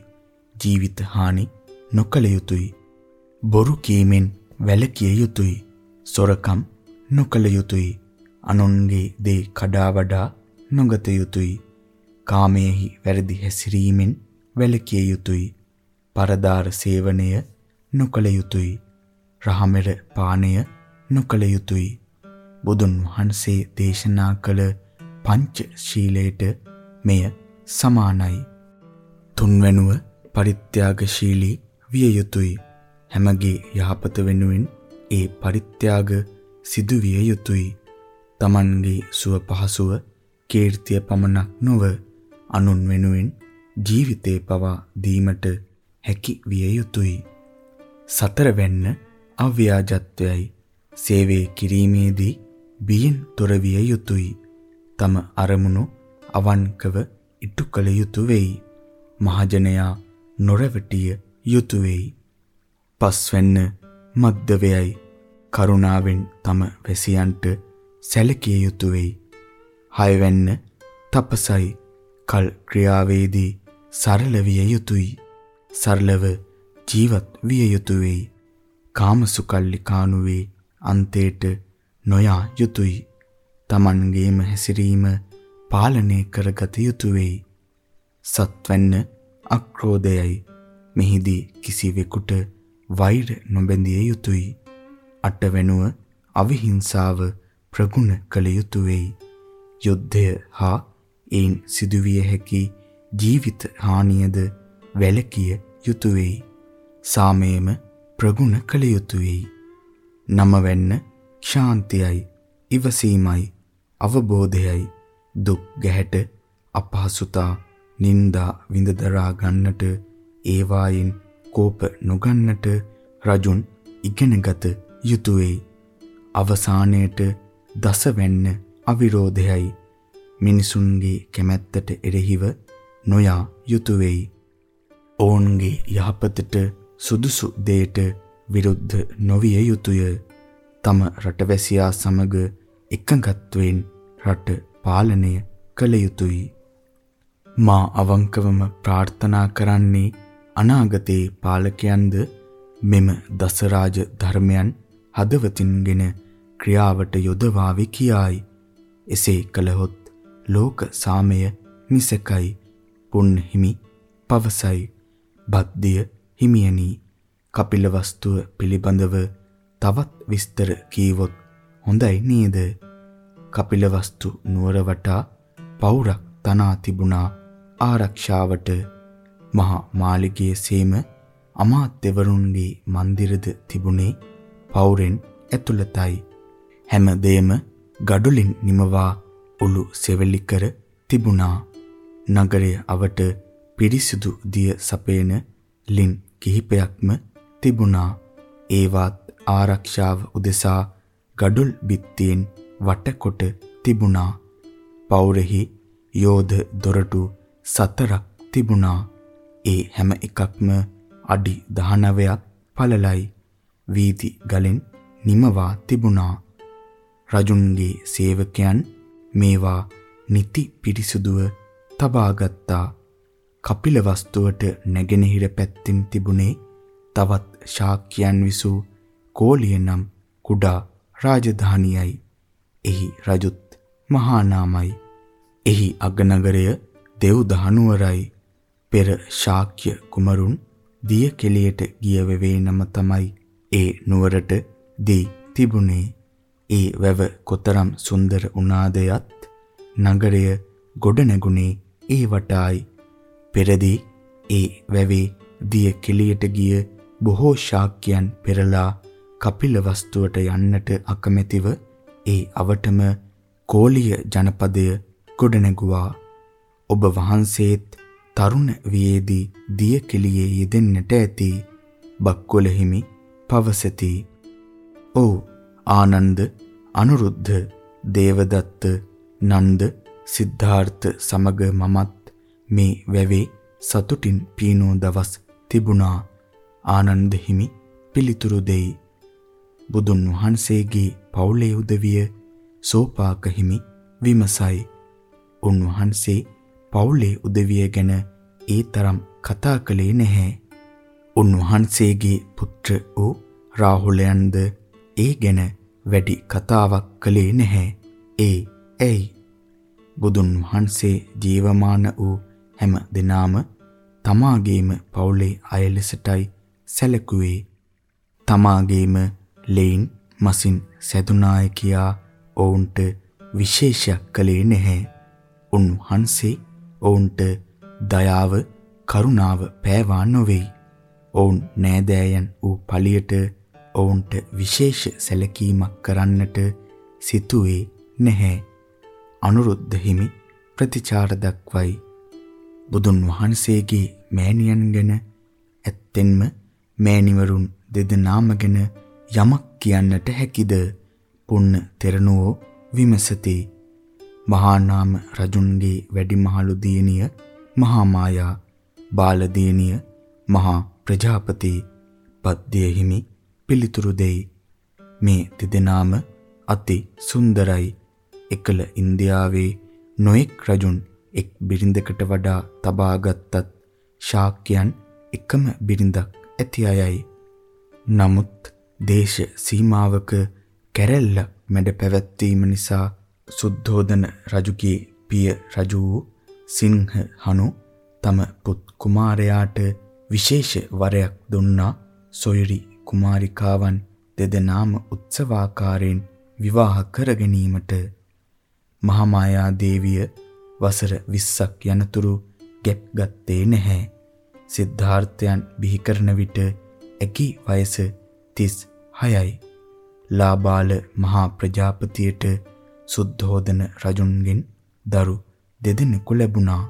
ජීවිත හානි නොකළ යුතුය. බොරු කීමෙන් වැළකිය යුතුය. සොරකම් නොකළ යුතුය. අනුන්ගේ දේ කඩා වඩා නොගත යුතුය. කාමයේහි වැරදි හැසිරීමෙන් වැළකිය යුතුය. පරදාර සේවනය නොකළ යුතුය. රහමෙර පානය නොකළ යුතුය. බුදුන් වහන්සේ දේශනා කළ පංච ශීලයට මෙය සමානයි. තුන්වැනුව පරිත්‍යාගශීලී විය යුතුය. හැමගේ යහපත වෙනුවෙන් ඒ පරිත්‍යාග සිදු විය යුතුය. Tamanගේ සුව පහසුව කීර්තිය පමණක් නොව අනුන් වෙනුවෙන් ජීවිතේ පවා දීමට හැකි විය යුතුය. සතරවැන්න අව්‍යාජත්වයයි සේවය කිරීමේදී බියෙන් තොර විය යුතුය. තම අරමුණු අවන්කව ඉටු කළ යුතු වෙයි. මහජනයා නොරවටිය යුතු වෙයි. පස්වැන්න මද්දවයයි කරුණාවෙන් තම වැසියන්ට සැලකිය යුතු වෙයි. හයවැන්න තපසයි කල් ක්‍රියාවේදී සරල විය යුතුය. සරලව ජීවත් විය යුතු වෙයි. කාමසුකල්ලි කානුවේ අන්තයට නොයා යුතුය. Tamangeema හැසිරීම පාලනය කරගත යුතු වෙයි. සත්වැන්න අක්‍රෝධයයි මෙහිදී කිසිවෙකුට වෛර නොබැඳිය යුතුය. අටවැනුව අවිහිංසාව ප්‍රගුණ කළ යුතු වෙයි. යුද්ධය හා ඒන් සිදුවිය හැකි ජීවිත හානියද වැළකිය යුතු වෙයි. සාමයේම ප්‍රගුණ කළ යුතු වෙයි. නමවැන්න ශාන්තියයි, ඉවසීමයි, අවබෝධයයි, දුක් ගැහැට, අපහසුතා, නිന്ദා විඳ දරා ගන්නට ඒවායින් කෝප නොගන්නට රජුන් ඉගෙනගත යුතුය. අවසානයේට දසවැන්න අවිරෝධයයි මිනිසුන්ගේ කැමැත්තට එරෙහිව නොයා යුතුය වෙයි. ඔවුන්ගේ යහපතට සුදුසු දෙයට විරුද්ධ නොවිය යුතුය. තම රටවැසියා සමග එකඟත්වයෙන් රට පාලනය කළ යුතුය. මා අවංකවම ප්‍රාර්ථනා කරන්නේ අනාගතේ පාලකයන්ද මෙම දසරාජ ධර්මයන් හදවතින්ගෙන ක්‍රියාවට යොදවාවි කියායි. එසේ කළහොත් ලෝක සාමය නිසකයි පුන් හිමි පවසයි. බද්දිය හිමියනි කපිලවස්තුව පිළිබඳව තවත් විස්තර කීවොත් හොඳයි නේද? කපිලවස්තු නුවර වටා පවුරක් තනා තිබුණා ආරක්ෂාවට මහා මාලිගයේ සීම අමාත්‍යවරුන්ගේ මන්දිරද තිබුණේ පවුරෙන් ඇතුළතයි හැම දෙයම ගඩොලින් නිමවා උළු සෙවලි කර තිබුණා. නගරය අවට පිරිසිදු දිය සපයන ලින් කිහිපයක්ම තිබුණා. ඒවත් ආරක්ෂාව උදෙසා ගඩොල් බිත්තියෙන් වටකොට තිබුණා. පවුරෙහි යෝධ දොරටු සතරක් තිබුණා. ඒ හැම එකක්ම අඩි 19ක් පළලයි. වීදි ගලෙන් නිමවා තිබුණා. රජුන්ගේ සේවකයන් මේවා නිති පිරිසුදුව තබා ගත්තා කපිල වස්තුවට නැගෙනහිර පැත්තින් තිබුණේ තවත් ශාක්‍යයන් විසූ කෝලිය නම් කුඩා රාජධානියයි. එහි රජුත් මහා නාමයි. එහි අගනගරය දෙව්දහනුවරයි. පෙර ශාක්‍ය කුමරුන් දිය කෙලියට ගිය වෙවේ නම තමයි ඒ නුවරට දී තිබුණේ. ඒ වැව කොතරම් සුන්දර වුණාදයත් නගරය ගොඩ නැගුණේ ඒ වටායි. පෙරදී ඒ වැවේ දිය කෙලියට ගිය බොහෝ ශාක්‍යයන් පෙරලා කපිල වස්තුවට යන්නට අකමැතිව ඒ අවටම කෝලිය ජනපදය ගොඩනැගුවා. ඔබ වහන්සේත් තරුණ වියේදී දිය කෙලියේ යෙදෙන්නට ඇති බක්කොල හිමි පවසති. "ඔව් ආනන්ද අනුරුද්ධ දේවදත්ත නන්ද සිද්ධාර්ථ සමග මමත් මේ වැවේ සතුටින් පීනෝ දවස් තිබුණා. ආනන්ද හිමි පිළිතුරු දෙයි. බුදුන් වහන්සේගේ පවුලේ උදවිය සෝපාක හිමි විමසයි. උන්වහන්සේ පවුලේ උදවිය ගැන ඒ තරම් කතා කළේ නැහැ. උන්වහන්සේගේ පුත්‍ර වූ රාහුලයන්ද ඒ ගැන වැඩි කතාවක් කළේ නැහැ ඒ ඇයි බුදුන් වහන්සේ ජීවමාන වූ හැම දිනාම තමාගේම පවුලේ අය ලෙසටයි සැලකුවේ. තමාගේම ලෙයින් මසින් සැදුනාය කියා ඔවුන්ට විශේෂයක් කළේ නැහැ. උන්වහන්සේ ඔවුන්ට දයාව කරුණාව පෑවා නොවේයි. ඔවුන් නෑදෑයන් වූ පලියට ඔවුන්ට විශේෂ සැලකීමක් කරන්නට සිතුවේ නැහැ. අනුරුද්ධ හිමි ප්‍රතිචාර දක්වයි. බුදුන් වහන්සේගේ මෑණියන් ගැන ඇත්තෙන්ම මෑණිවරුන් දෙදෙනාම ගැන යමක් කියන්නට හැකිද? පුන්න තෙරණුවෝ විමසති. මහා නාම රජුන්ගේ වැඩිමහලු දියණිය මහා මායා, බාල දියණිය මහා ප්‍රජාපති පද්‍ය හිමි පිළිතුරු දෙයි. මේ දෙදෙනාම අති සුන්දරයි. එකල ඉන්දියාවේ නොඑක් රජුන් එක් බිරිඳකට වඩා තබා ගත්තත් ශාක්‍යයන් එකම බිරිඳක් ඇති අයයි. නමුත් දේශ සීමාවක කැරැල්ලක් මැඩ පැවැත්වීම නිසා සුද්ධෝදන රජුගේ පිය රජු සිංහ හනු තම පුත් කුමාරයාට විශේෂ වරයක් දුන්නා සොයුරි කුමාරිකාවන් දෙදෙනාම උත්සවාකාරයෙන් විවාහ කර ගැනීමට මහාමායා දේවිය වසර 20ක් යනතුරු ගැප් ගත්තේ නැහැ. සිද්ධාර්ථයන් බිහි කරන විට ඇකි වයස 36යි. ලාබාල මහා ප්‍රජාපතියට සුද්ධෝදන රජුන්ගෙන් දරු දෙදෙනෙකු ලැබුණා.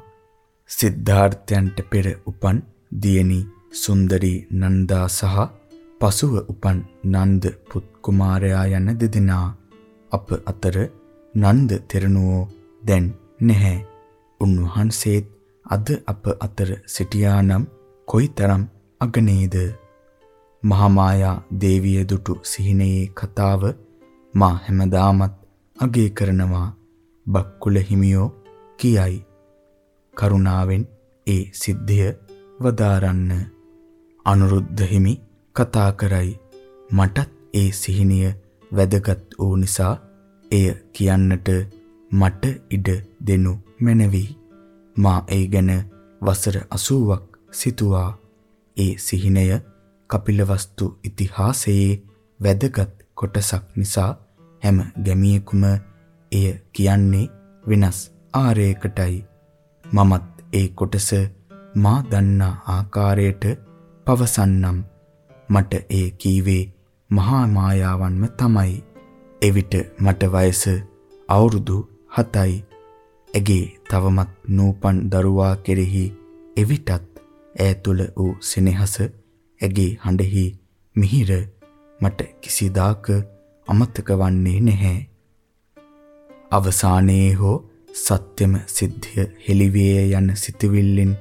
සිද්ධාර්ථයන්ට පෙර උපන් දියණි සුන්දරි නන්දා සහ පසුව උපන් නන්ද පුත් කුමාරයා යන දෙදෙනා අප අතර නන්ද තෙරණුවෝ දැන් නැහැ. උන්වහන්සේත් අද අප අතර සිටියානම් කොයිතරම් අගනේද? මහාමායා දේවිය දුටු සිහිනයේ කතාව මා හැමදාමත් අගය කරනවා. බක්කුල හිමියෝ කියයි. කරුණාවෙන් ඒ සිද්ධිය වදාරන්න. අනුරුද්ධ හිමි කතා කරයි. මටත් ඒ සිහිනය වැදගත් වූ නිසා එය කියන්නට මට ඉඩ දෙනු මැනවි. මා ඒ ගැන වසර 80ක් සිතුවා. ඒ සිහිනය කපිලවස්තු ඉතිහාසයේ වැදගත් කොටසක් නිසා හැම ගැමියෙකුම එය කියන්නේ වෙනස් ආරයකටයි. මමත් ඒ කොටස මා දන්නා ආකාරයට පවසන්නම්. මට ඒ කීවේ මහා මායාවන්ම තමයි එවිට මට වයස අවුරුදු 7යි ඇගේ තවමත් නූපන් දරුවා කෙරෙහි එවිටත් ඈ තුල වූ සෙනෙහස ඇගේ හඬෙහි මිහිර මට කිසිදාක අමතක වන්නේ නැහැ. අවසානයේ හෝ සත්‍යම සිද්ධිය හෙළිවේ යන සිතවිල්ලෙන්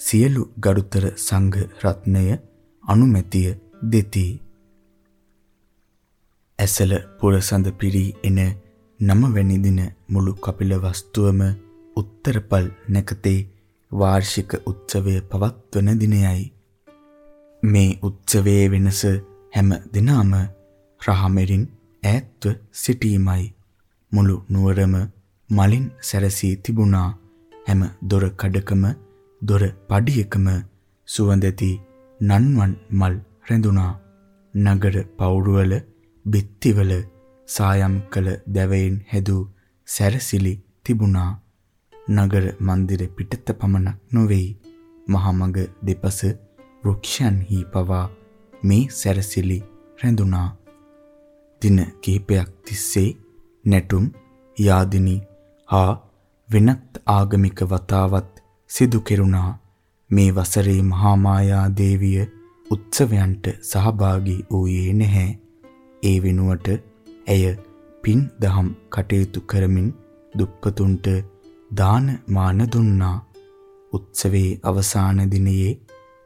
සියලු ගරුතර සංඝ රත්නය අනුමැතිය දෙති. ඇසල පුරසඳ පිරි එන නමවැනි දින මුළු කපිල වස්තුවම උත්තරපල් නැකතේ වාර්ෂික උත්සවය පවත්වන දිනයයි. මේ උත්සවයේ වෙනස හැම දිනම රහමෙරින් ඈත්ව සිටීමයි. මුළු නුවරම මලින් සැරසී තිබුණා. හැම දොර කඩකම දොර පඩියකම සුවඳති නන්වන් මල් රැඳුණා. නගර පවුරුවල බිත්තිවල සායම් කළ දැවයින් හැදූ සැරසිලි තිබුණා. නගර මන්දිර පිටත පමණක් නොවේයි. මහමඟ දෙපස වෘක්ෂයන්හි පවා මේ සැරසිලි රැඳුණා. දින කිහිපයක් තිස්සේ නැටුම් යාදිනී හා වෙනත් ආගමික වතාවත් සිදු කෙරුණා. මේ වසරේ මහා මායා දේවිය උත්සවයන්ට සහභාගී වූයේ නැහැ. ඒ වෙනුවට ඇය පින් දහම් කටයුතු කරමින් දුප්පතුන්ට දාන මාන දුන්නා. උත්සවයේ අවසාන දිනයේ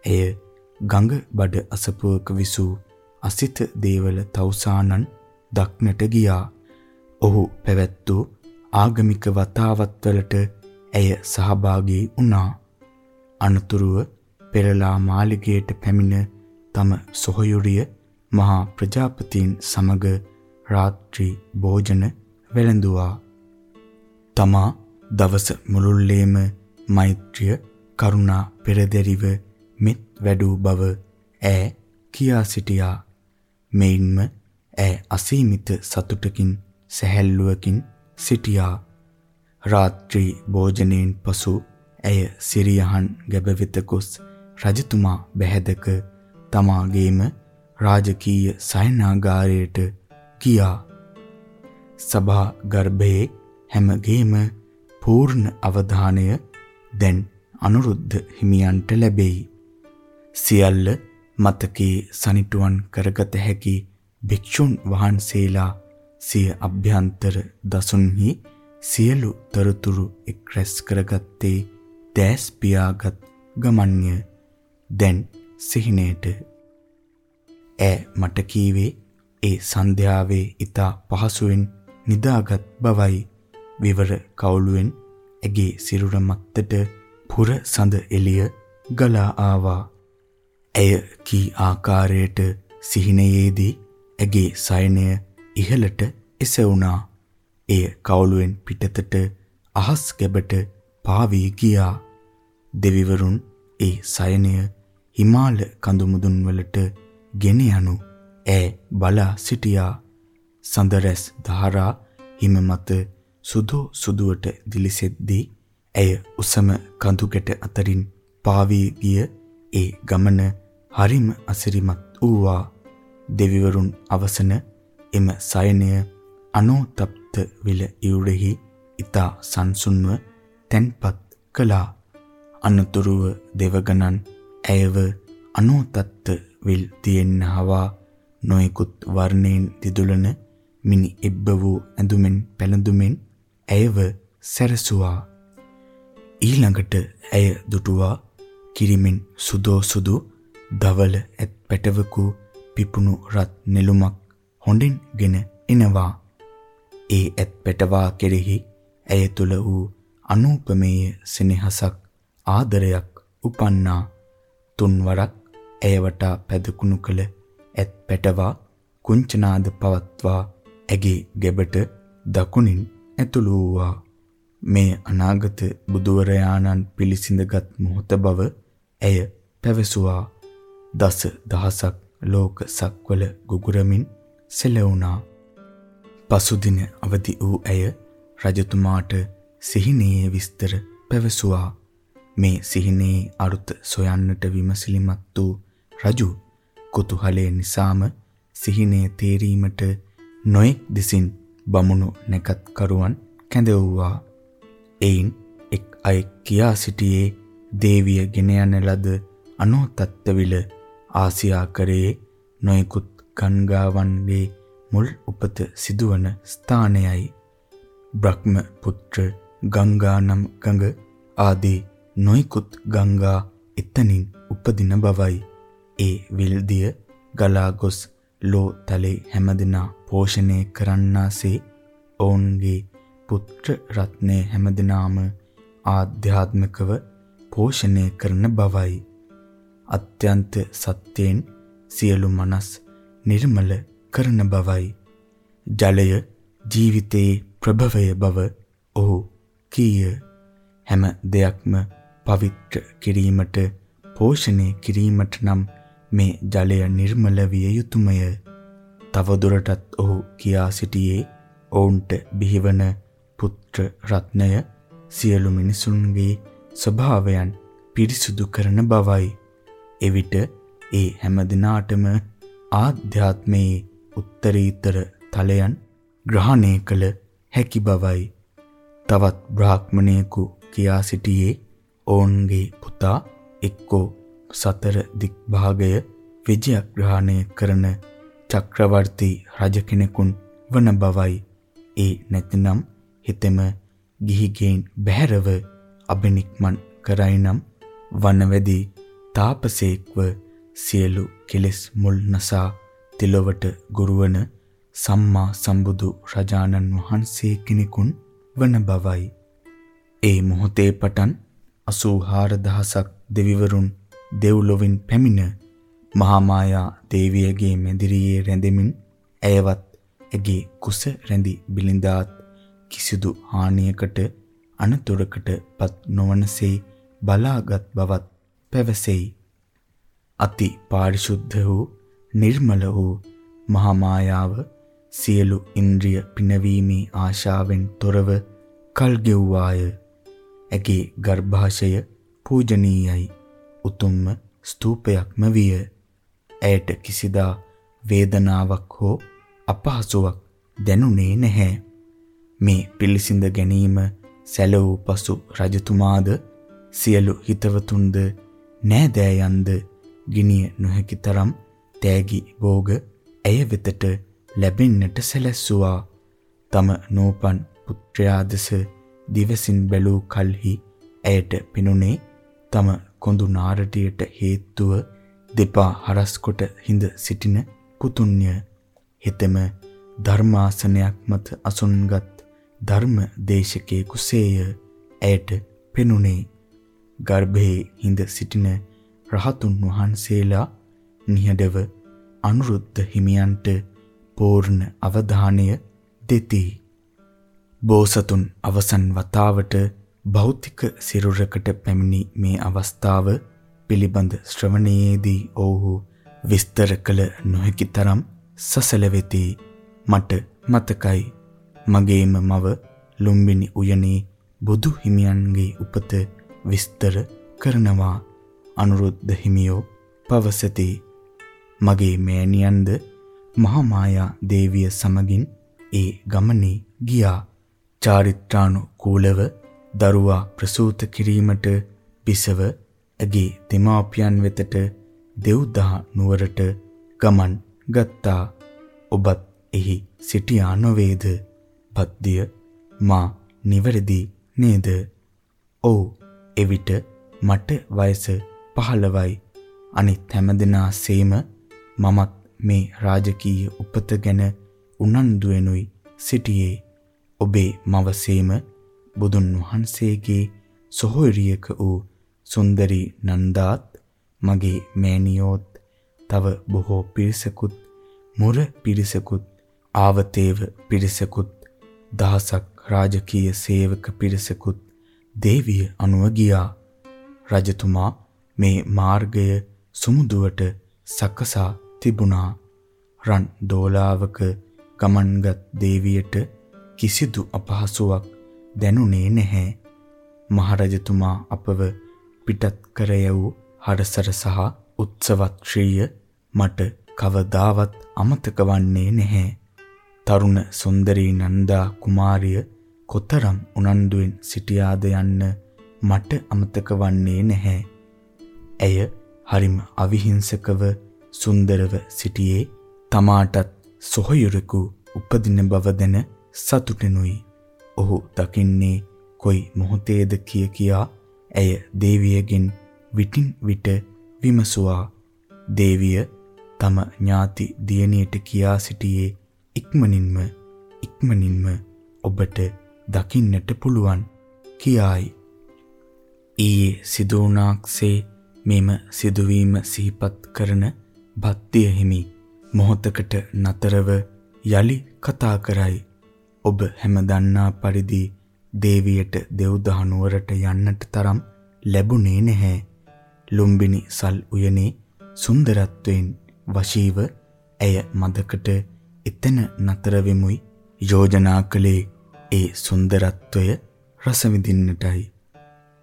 ඇය ගඟ බඩ අසපුවක විසූ අසිත දේවල තවුසානන් දක්නට ගියා. ඔහු පැවැත්වූ ආගමික වතාවත්වලට ඇය සහභාගී වුණා. අනතුරුව පෙරලා මාලිගයට පැමිණ තම සොහොයුරිය මහා ප්‍රජාපතීන් සමග රාත්‍රී භෝජන වැළඳුවා. තමා දවස මුළුල්ලේම මෛත්‍රිය කරුණා පෙරදැරිව මෙත් වැඩූ බව ඈ කියා සිටියා. මෙයින්ම ඈ අසීමිත සතුටකින් සැහැල්ලුවකින් සිටියා. රාත්‍රී භෝජනයෙන් පසු ඇය සිරියහන් ගැබ වෙත ගොස් රජතුමා බැහැදක තමාගේම රාජකීය සයනාගාරයට ගියා. සභා ගර්භයේ හැමගේම පූර්ණ අවධානය දැන් අනුරුද්ධ හිමියන්ට ලැබෙයි. සියල්ල මතකයේ සනිටුවන් කරගත හැකි භික්ෂුන් වහන්සේලා සිය අභ්‍යන්තර දසුන්හි සියලු තොරතුරු එක් රැස් කරගත්තේ දැස් පියාගත් ගමන්ය දැන් සිහිනේට ඈ මට කීවේ ඒ සන්ධ්‍යාවේ ඊතා පහසුවෙන් නිදාගත් බවයි විවර කවුළුවෙන් ඇගේ සිරුර මත්තට පුර සඳ එළිය ගලා ආවා. ඇය කී ආකාරයට සිහිනයේදී ඇගේ සයනය ඉහළට එසවුණා. එය කවුළුවෙන් පිටතට අහස් ගැබට පාවී ගියා. දෙවිවරුන් ඒ සයනය හිමාල කඳු මුදුන් වලට ගෙන යනු ඈ බලා සිටියා. සඳරැස් ධාරා හිම මත සුදු සුදුවට දිලිසෙද්දී ඇය උසම කඳුගැට අතරින් පාවී ගිය ඒ ගමන හරිම අසිරිමත් වූවා දෙවිවරුන් අවසන එම සයනය අනෝතප්ත විල ඉවුරෙහි ඊතා සංසුන්ව තැන්පත් කළා අනතුරුව දෙවගණන් ඇයව අනෝතත්ත විල් තියෙන්න හවා නොයෙකුත් වර්ණයෙන් දිදුලන මිනි ඉබ්බ වූ ඇඳුමෙන් පැළඳුමෙන් ඇයව සැරසුවා. ඊළඟට ඇය දුටුවා. කිරිමින් සුදෝ සුදු දවල ඇත් පැටවකු පිපුණු රත් නෙළුමක් හොඳින් ගෙන එනවා. ඒ ඇත් පැටවා කෙරෙහි ඇය තුල වූ අනූපමේය සෙනෙහසක් ආදරයක් උපන්නා. තුන්වරක් ඇය වටා පැදකුණු කළ ඇත් පැටවා කුංචනාද පවත්වා ඇගේ ගැබට දකුණින් ඇතුළු වූවා මේ අනාගත බුදුවරයාණන් පිළිසිඳගත් මොහොත බව ඇය පැවසුවා. දස දහසක් ලෝක සක්වල ගුගුරමින් සෙලවුණා. පසුදින අවදි වූ ඇය රජතුමාට සිහිනයේ විස්තර පැවසුවා. මේ සිහිනයේ අරුත සොයන්නට විමසිලිමත් වූ රජු කුතුහලය නිසාම සිහිනය තේරීමට නොයෙක් දිසින් බමුණු නැකත් කරුවන් කැඳවුවා. එයින් එක් අයෙක් කියා සිටියේ දේවිය ගෙන යන ලද අනෝතත්ත්වවිල ආසියාකරයේ නොයෙකුත් ගංගාවන්ගේ මුල් උපත සිදුවන ස්ථානයයි. බ්‍රහ්ම පුත්‍ර ගංගා නම් ගඟ ආදී නොයෙකුත් ගංගා එතනින් උපදින බවයි. ඒ විල්දිය ගලා ගොස් ලෝ තලේ හැමදිනා පෝෂණය කරන්නාසේ ඔවුන්ගේ පුත්‍ර රත්නය හැමදිනාම ආධ්‍යාත්මිකව පෝෂණය කරන බවයි. අත්‍යන්ත සත්‍යයෙන් සියලු මනස් නිර්මල කරන බවයි. ජලය ජීවිතයේ ප්‍රභවය බව ඔහු කීය. හැම දෙයක්ම පවිත්‍ර කිරීමට පෝෂණය කිරීමට නම් මේ ජලය නිර්මල විය යුතුයමය. තවදුරටත් ඔහු කියා සිටියේ ඔවුන්ට බිහිවන පුත්‍ර රත්නය සියලු මිනිසුන්ගේ ස්වභාවයන් පිරිසුදු කරන බවයි. එවිට ඒ හැම දිනාටම ආධ්‍යාත්මයේ උත්තරීතර තලයන් ග්‍රහණය කළ හැකි බවයි. තවත් බ්‍රාහ්මණයෙකු කියා සිටියේ ඔවුන්ගේ පුතා එක්කෝ සතර දික්භාගය විජයග්‍රහණය කරන චක්‍රවර්ති රජ කෙනෙකුන් වන බවයි. ඒ නැතිනම් හිතෙම ගිහිගෙන් බැහැරව අබිනික්මන් කරයිනම් වනවැදි තාපසේක්ව සියලු කෙලෙස් මුල් නසා තිලොවට ගුරුවන සම්මා සම්බුදු රජාණන් වහන්සේ කෙනෙකුන් වන බවයි. ඒ මොහොතේ පටන් 84000ක් දෙවිවරුන් දෙව්ලොවින් පැමිණ මහා මායා දේවියගේ මැදිරියේ රැඳෙමින් ඇයවත් ඇගේ කුස රැඳි බිලින්දාත් කිසිදු හානියකට අනතුරකට පත් නොවනසේ බලාගත් බවත් පැවසෙයි. අති පාරිශුද්ධ වූ නිර්මල වූ මහා මායාව සියලු ඉන්ද්‍රිය පිනවීමේ ආශාවෙන් තොරව කල් ගෙව්වාය. ඇගේ ගර්භාෂය පූජනීයයි. උතුම්ම ස්තූපයක්ම විය. ඇයට කිසිදා වේදනාවක් හෝ අපහසුාවක් දැනුනේ නැහැ. මේ පිළිසිඳ ගැනීම සැලවූ පසු රජතුමාද සියලු හිතවතුන්ද නෑදෑයන්ද ගිනිය නොහැකි තරම් තෑගි භෝග ඇය වෙතට ලැබෙන්නට සැලැස්සුවා. තම නෝපන් පුත්‍රයා දෙස දිවසින් බැලූ කල්හි ඇයට පිනුනේ තම කොඳු නාරටියට හේතුව දෙපා හරස් කොට හිඳ සිටින පුතුන්ය. හිතෙම ධර්මාසනයක් මත අසුන්ගත් ධර්ම දේශකේ කුසේය ඇයට පෙනුනේ ගර්භයේ හිඳ සිටින රහතුන් වහන්සේලා නිහඬව අනුරුද්ධ හිමියන්ට පූර්ණ අවධානය දෙති. බෝසතුන් අවසන් වතාවට භෞතික සිරුරකට පැමිණි මේ අවස්ථාව පිළිබඳ ශ්‍රවණයේදී ඔවුහු විස්තර කළ නොහැකි තරම් සසල වෙති මට මතකයි මගේම මව ලුම්බිනි උයනේ බුදු හිමියන්ගේ උපත විස්තර කරනවා. අනුරුද්ධ හිමියෝ පවසති. මගේ මෑණියන්ද මහාමායා දේවිය සමගින් ඒ ගමනේ ගියා. චාරිත්‍රානුකූලව දරුවා ප්‍රසූත කිරීමට බිසව ඇගේ දෙමාපියන් වෙතට දෙව්දා නුවරට ගමන් ගත්තා ඔබත් එහි සිටියා නොවේද පද්දිය මා නිවැරදි නේද? ඔව් එවිට මට වයස 15යි. අනිත් හැමදෙනා සේම මමත් මේ රාජකීය උපත ගැන උනන්දු වෙනුයි සිටියේ. ඔබේ මවසේම බුදුන් වහන්සේගේ සොහොයුරියක වූ සුන්දරි නන්දාත් මගේ මෑණියෝත් තව බොහෝ පිරිසකුත් මුර පිරිසකුත් ආවතේව පිරිසකුත් දහසක් රාජකීය සේවක පිරිසකුත් දේවිය අනුව ගියා. රජතුමා මේ මාර්ගය සුමුදුවට සකසා තිබුණා. රන් දෝලාවක ගමන්ගත් දේවියට කිසිදු අපහසුාවක් දැනුනේ නැහැ. මහරජතුමා අපව පිටත් කර යවූ හඩසර සහ උත්සවත්‍ශ්‍රීය මට කවදාවත් අමතක වන්නේ නැහැ. තරුණ සුන්දරී නන්දා කුමාරිය කොතරම් උනන්දුවෙන් සිටියාද යන්න මට අමතක වන්නේ නැහැ. ඇය හරිම අවිහිංසකව සුන්දරව සිටියේ තමාටත් සොහොයුරෙකු උපදින බව දැන සතුටෙනුයි. ඔහු දකින්නේ කොයි මොහොතේද කිය කියා ඇය දේවියගෙන් විටින් විට විමසුවා. දේවිය තම ඥාති දියණියට කියා සිටියේ ඉක්මනින්ම ඉක්මනින්ම ඔබට දකින්නට පුළුවන් කියායි. ඊයේ සිදුවුණාක්සේ මෙම සිදුවීම සිහිපත් කරන බත්තිය හිමි මොහොතකට නතරව යලි කතා කරයි. ඔබ හැම දන්නා පරිදි දේවියට දෙව්දහ නුවරට යන්නට තරම් ලැබුණේ නැහැ. ලුම්බිනි සල් උයනේ සුන්දරත්වයෙන් වශීව ඇය මදකට එතන නතර වෙමුයි යෝජනා කළේ ඒ සුන්දරත්වය රස විඳින්නටයි.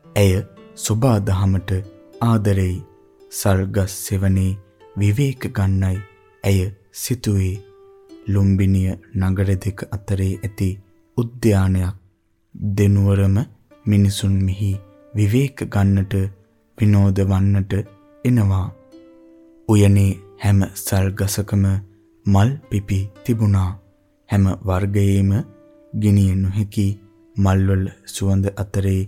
ඇය සෝබා දහමට ආදරෙයි සල්ගස් සෙවනේ විවේක ගන්නයි ඇය සිතුවේ ලුම්බිනිය නගර දෙක අතරේ ඇති උද්‍යානයක් දෙනුවරම මිනිසුන් මෙහි විවේක ගන්නට විනෝද වන්නට එනවා උයනේ හැම සල් ගසකම මල් පිපි තිබුණා හැම වර්ගයේම ගිනිය නොහැකි මල්වල සුවඳ අතරේ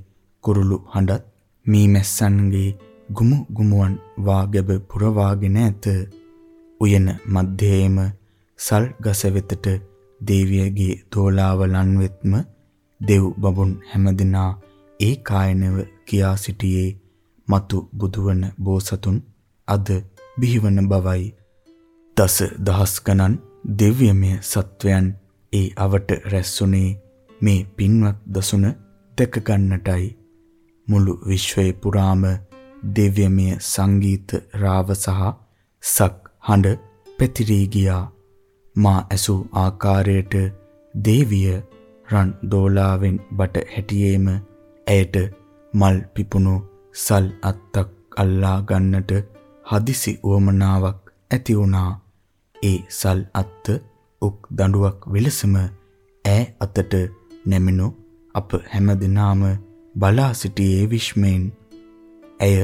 කුරුළු හඬත් මීමැස්සන්ගේ ගුමු ගුමුවන් වාගැබ පුරවාගෙන ඇත. උයන මැදයේම සල් ගස වෙතට දේවියගේ තෝලාව ලන්වෙත්ම දෙව් බබුන් හැමදිනා ඒ කායනව කියා සිටියේ මතු බුදුවන බෝසතුන් අද බිහිවන බවයි. දස දහස් ගණන් දිව්‍යමය සත්වයන් ඒ අවට රැස්ුනේ මේ පින්වත් දසුන දැක ගන්නටයි මුළු විශ්වය පුරාම දිව්‍යමය සංගීත රාව සහ සක් හඬ පැතිරී ගියා මා ඇසූ ආකාරයට දේවිය රන් දෝලාවෙන් බට හැටියේම ඇයට මල් පිපුණු සල් අත්තක් අල්ලා ගන්නට හදිසි උවමනාවක් ඇති වුණා. ඒ සල් අත්ත උක් දඬුවක් විලසම ඈ අතට නැමිනු අප හැමදිනාම බලා සිටියේ විශ්මයෙන්. ඇය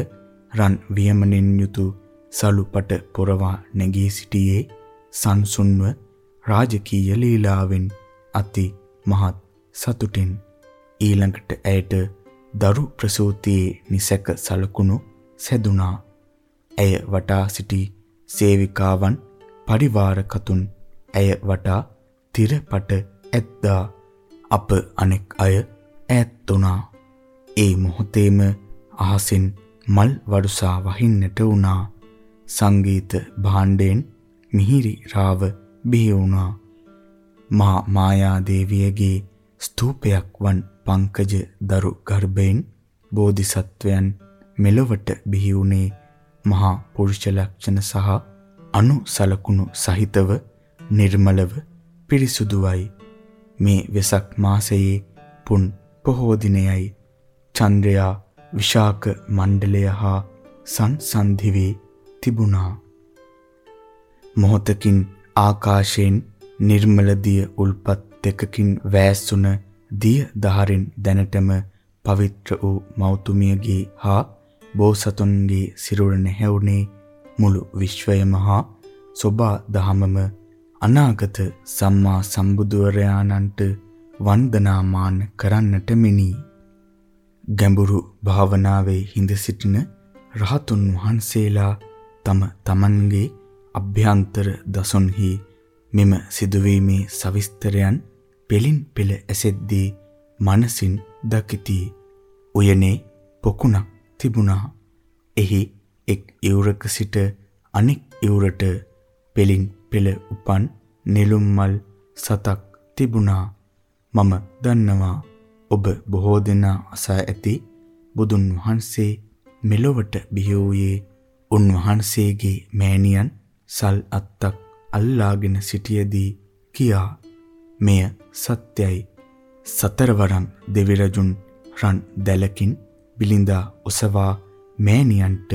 රන් වියමනින් යුතු සලුපට පොරවා නැගී සිටියේ සංසුන්ව රාජකීය ලීලාවෙන් අති මහත් සතුටින්. ඊළඟට ඇයට දරු ප්‍රසූතියේ නිසක සලකුණු සැදුනා ඇය වටා සිටි සේවිකාවන් පරිවාරකතුන් ඇය වටා තිරපට ඇද්දා. අප අනෙක් අය ඈත් වුණා. ඒ මොහොතේම අහසින් මල් වඩුසා වහින්නට වුණා. සංගීත භාණ්ඩයෙන් මිහිරි රාව බිහි වුණා. මහා මායා දේවියගේ ස්තූපයක් වන් පංකජ දරු ගර්භයෙන් බෝධිසත්වයන් මෙලොවට බිහි වුණේ මහා පුරුෂ ලක්ෂණ සහ අනු සලකුණු සහිතව නිර්මලව පිරිසුදුවයි. මේ වෙසක් මාසයේ පුන් පොහෝ දිනයයි චන්ද්‍රයා විශාක මණ්ඩලය හා සංසන්ධි වී තිබුණා. මොහොතකින් ආකාශයෙන් නිර්මල දිය උල්පත් දෙකකින් වැස්සුන දිය දහරින් දැනටම පවිත්‍ර වූ මෞතුමියගේ හා බෝසතුන්ගේ සිරුර නැහැවුනේ මුළු විශ්වයම හා සෝබා දහමම අනාගත සම්මා සම්බුදුවරයාණන්ට වන්දනාමාන කරන්නට මිනි. ගැඹුරු භාවනාවේ හිඳ සිටින රහතුන් වහන්සේලා තම තමන්ගේ අභ්‍යන්තර දසොන්හි මෙම සිදුවීමේ සවිස්තරයන් පෙලින් පෙළ ඇසෙද්දී මනසින් දකිති. උයනේ පොකුණක් තිබුණා. එහි එක් ඉවුරක සිට අනෙක් ඉවුරට පෙලින් පෙළ උපන් නෙළුම් මල් සතක් තිබුණා. මම දන්නවා ඔබ බොහෝ දෙනා අසා ඇති බුදුන් වහන්සේ මෙලොවට බිහි වූයේ උන්වහන්සේගේ මෑණියන් සල් අත්තක් අල්ලාගෙන සිටියේදී කියා මෙය සත්‍යයි. සතරවරම් දෙවි රජුන් රන් දැලකින් බිලිඳා ඔසවා මෑණියන්ට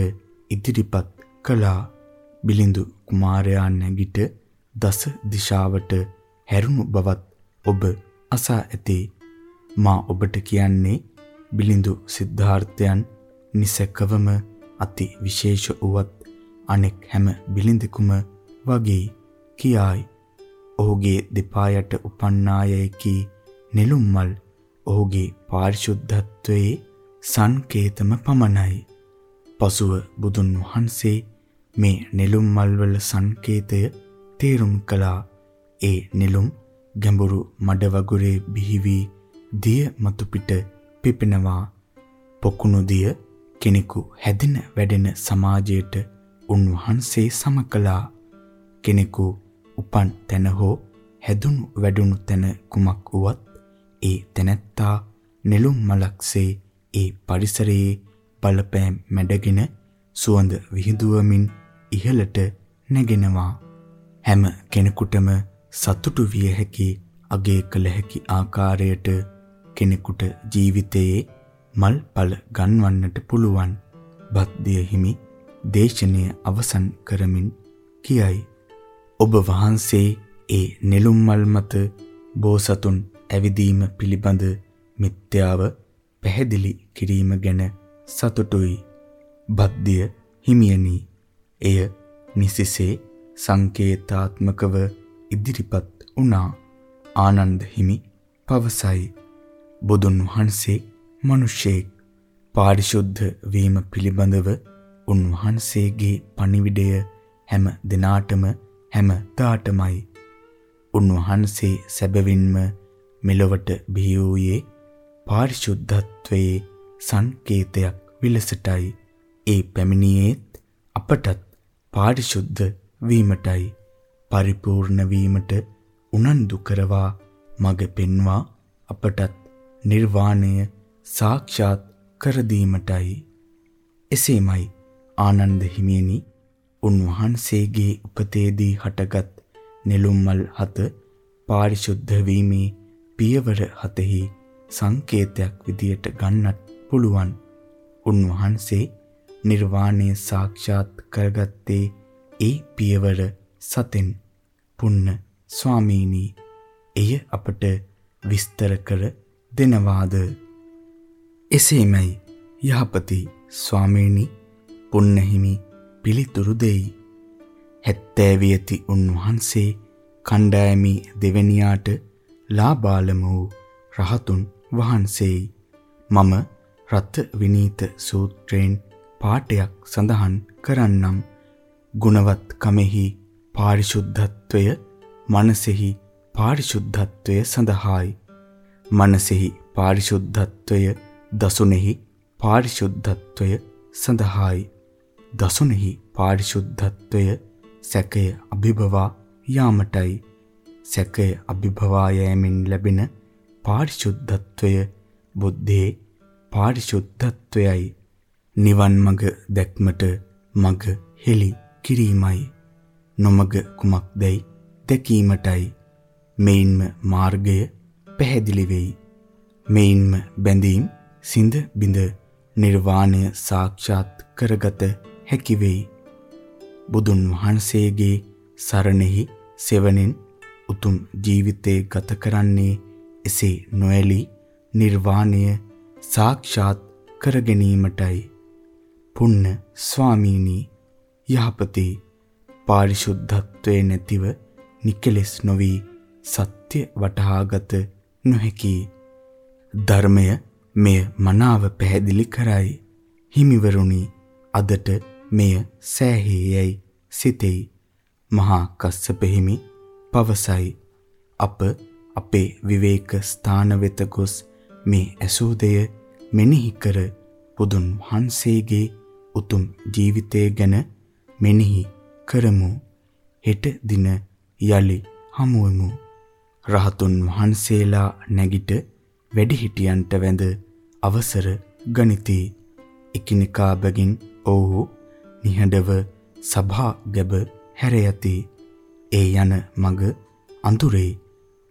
ඉදිරිපත් කළා. බිලිඳු කුමාරයා නැගිට දස දිශාවට හැරුණු බවත් ඔබ අසා ඇති. මා ඔබට කියන්නේ බිලිඳු සිද්ධාර්ථයන් නිසකවම අති විශේෂ වූවත් අනෙක් හැම බිලිඳෙකුම වගේ කියායි ඔහුගේ දෙපා යට උපන්නායකි නෙළුම් මල් ඔහුගේ පාරිශුද්ධත්වයේ සංකේතම පමණයි. පසුව බුදුන් වහන්සේ මේ නෙළුම් මල්වල සංකේතය තේරුම් කළා. ඒ නෙළුම් ගැඹුරු මඩ වගුරේ බිහි වී දිය මතු පිට පිපෙනවා. පොකුණු දිය කෙනෙකු හැදෙන වැඩෙන සමාජයට උන්වහන්සේ සමකලා කෙනෙකු උපන් තැන හෝ හැදුණු වැඩුණු තැන කුමක් වුවත් ඒ තැනැත්තා නෙළුම් මලක්සේ ඒ පරිසරයේ බලපෑම් මැඩගෙන සුවඳ විහිදුවමින් ඉහළට නැගෙනවා. හැම කෙනෙකුටම සතුටු විය හැකි අගය කළ හැකි ආකාරයට කෙනෙකුට ජීවිතයේ මල්පල ගන්වන්නට පුළුවන්. බද්දිය හිමි දේශනය අවසන් කරමින් කියයි ඔබ වහන්සේ ඒ නෙළුම් මල් මත බෝසතුන් ඇවිදීම පිළිබඳ මිත්‍යාව පැහැදිලි කිරීම ගැන සතුටුයි. බද්දිය හිමියනි. එය නිසිසේ සංකේතාත්මකව ඉදිරිපත් වුණා. ආනන්ද හිමි පවසයි. බුදුන් වහන්සේ මිනිසෙක් පාරිශුද්ධ වීම පිළිබඳව උන්වහන්සේගේ පණිවිඩය හැම දිනාටම හැම දාටමයි. උන්වහන්සේ සැබවින්ම මෙලොවට බිහි වූයේ පාරිශුද්ධත්වයේ සංකේතයක් විලසටයි. ඒ පැමිණියේත් අපටත් පාරිශුද්ධ වීමටයි. පරිපූර්ණ වීමට උනන්දු කරවා මඟ පෙන්වා අපටත් නිර්වාණය සාක්ෂාත් කර දීමටයි. එසේමයි ආනන්ද හිමියනි උන්වහන්සේගේ උපතේදී හටගත් නෙළුම්මල් හත පාරිශුද්ධ වීමේ පියවර හතෙහි සංකේතයක් විදියට ගන්නත් පුළුවන්. උන්වහන්සේ නිර්වාණය සාක්ෂාත් කරගත්තේ ඒ පියවර සතෙන්. පුන්න ස්වාමීනි එය අපට විස්තර කර දෙනවාද? එසේමයි යහපති ස්වාමීනි පුන්නහිමි පිළිතුරු දෙයි. හැත්තෑවියති උන්වහන්සේ කණ්ඩායමි දෙවැනියාට ලාබාලම වූ රහතුන් වහන්සේයි. මම රත් විනීත සූත්‍රයෙන් පාඨයක් සඳහන් කරන්නම්. ගුණවත් කමෙහි පාරිශුද්ධත්වය මනසෙහි පාරිශුද්ධත්වය සඳහායි. මනසෙහි පාරිශුද්ධත්වය දසුනේහි පාරිශුද්ධත්වය සඳහායි. දසුනේහි පාරිශුද්ධත්වය සැකය අභිභවා යාමටයි. සැකය අභිභවා යෑමෙන් ලැබෙන පාරිශුද්ධත්වය බුද්ධේ පාරිශුද්ධත්වයයි. නිවන් මඟ දැක්මට මඟ හෙළි කිරීමයි. නොමග කුමක්දයි දැකීමටයි. මෙයින්ම මාර්ගය පැහැදිලි වෙයි. මෙයින්ම බැඳීම් සිඳ බිඳ නිර්වාණය සාක්ෂාත් කරගත හැකි වෙයි. බුදුන් වහන්සේගේ සරණෙහි සෙවණෙන් උතුම් ජීවිතේ ගත කරන්නේ එසේ නොඇලී නිර්වාණය සාක්ෂාත් කර ගැනීමටයි. පුන්න ස්වාමීනි යහපති පාරිශුද්ධත්වයේ නැතිව නිකලෙස් නොවි සත්‍ය වටහාගත නොහැකි. ධර්මය මෙය මනාව පැහැදිලි කරයි. හිමිවරුනි අදට මෙය සෑහේයයි සිතෙයි. මහා කස්සප හිමි පවසයි. අප අපේ විවේක ස්ථාන වෙත ගොස් මේ ඇසෝදය මෙනෙහි කර බුදුන් වහන්සේගේ උතුම් ජීවිතය ගැන මෙනෙහි කරමු. හෙට දින යලි හමුවෙමු. රහතුන් වහන්සේලා නැගිට වැඩිහිටියන්ට වැඳ අවසර ගනිති. එකිනෙකා බැගින් ඔව්හු නිහඬව සභා ගැබ හැර යති. ඒ යන මග අඳුරේ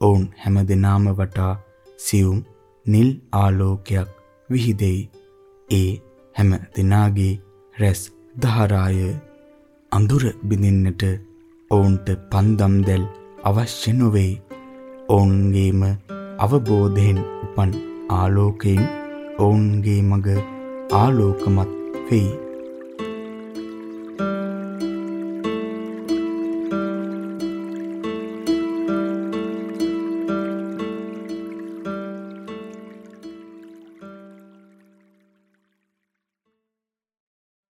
ඔවුන් හැමදෙනාම වටා සියුම් නිල් ආලෝකයක් විහිදෙයි. ඒ හැම දිනාගේ රැස් දහරාය අඳුර බිඳින්නට ඔවුන්ට පන්දම් දැල් අවශ්‍ය නොවේ. ඔවුන්ගේම අවබෝධයෙන් උපන් ආලෝකයෙන් ඔවුන්ගේ මඟ ආලෝකමත් වෙයි.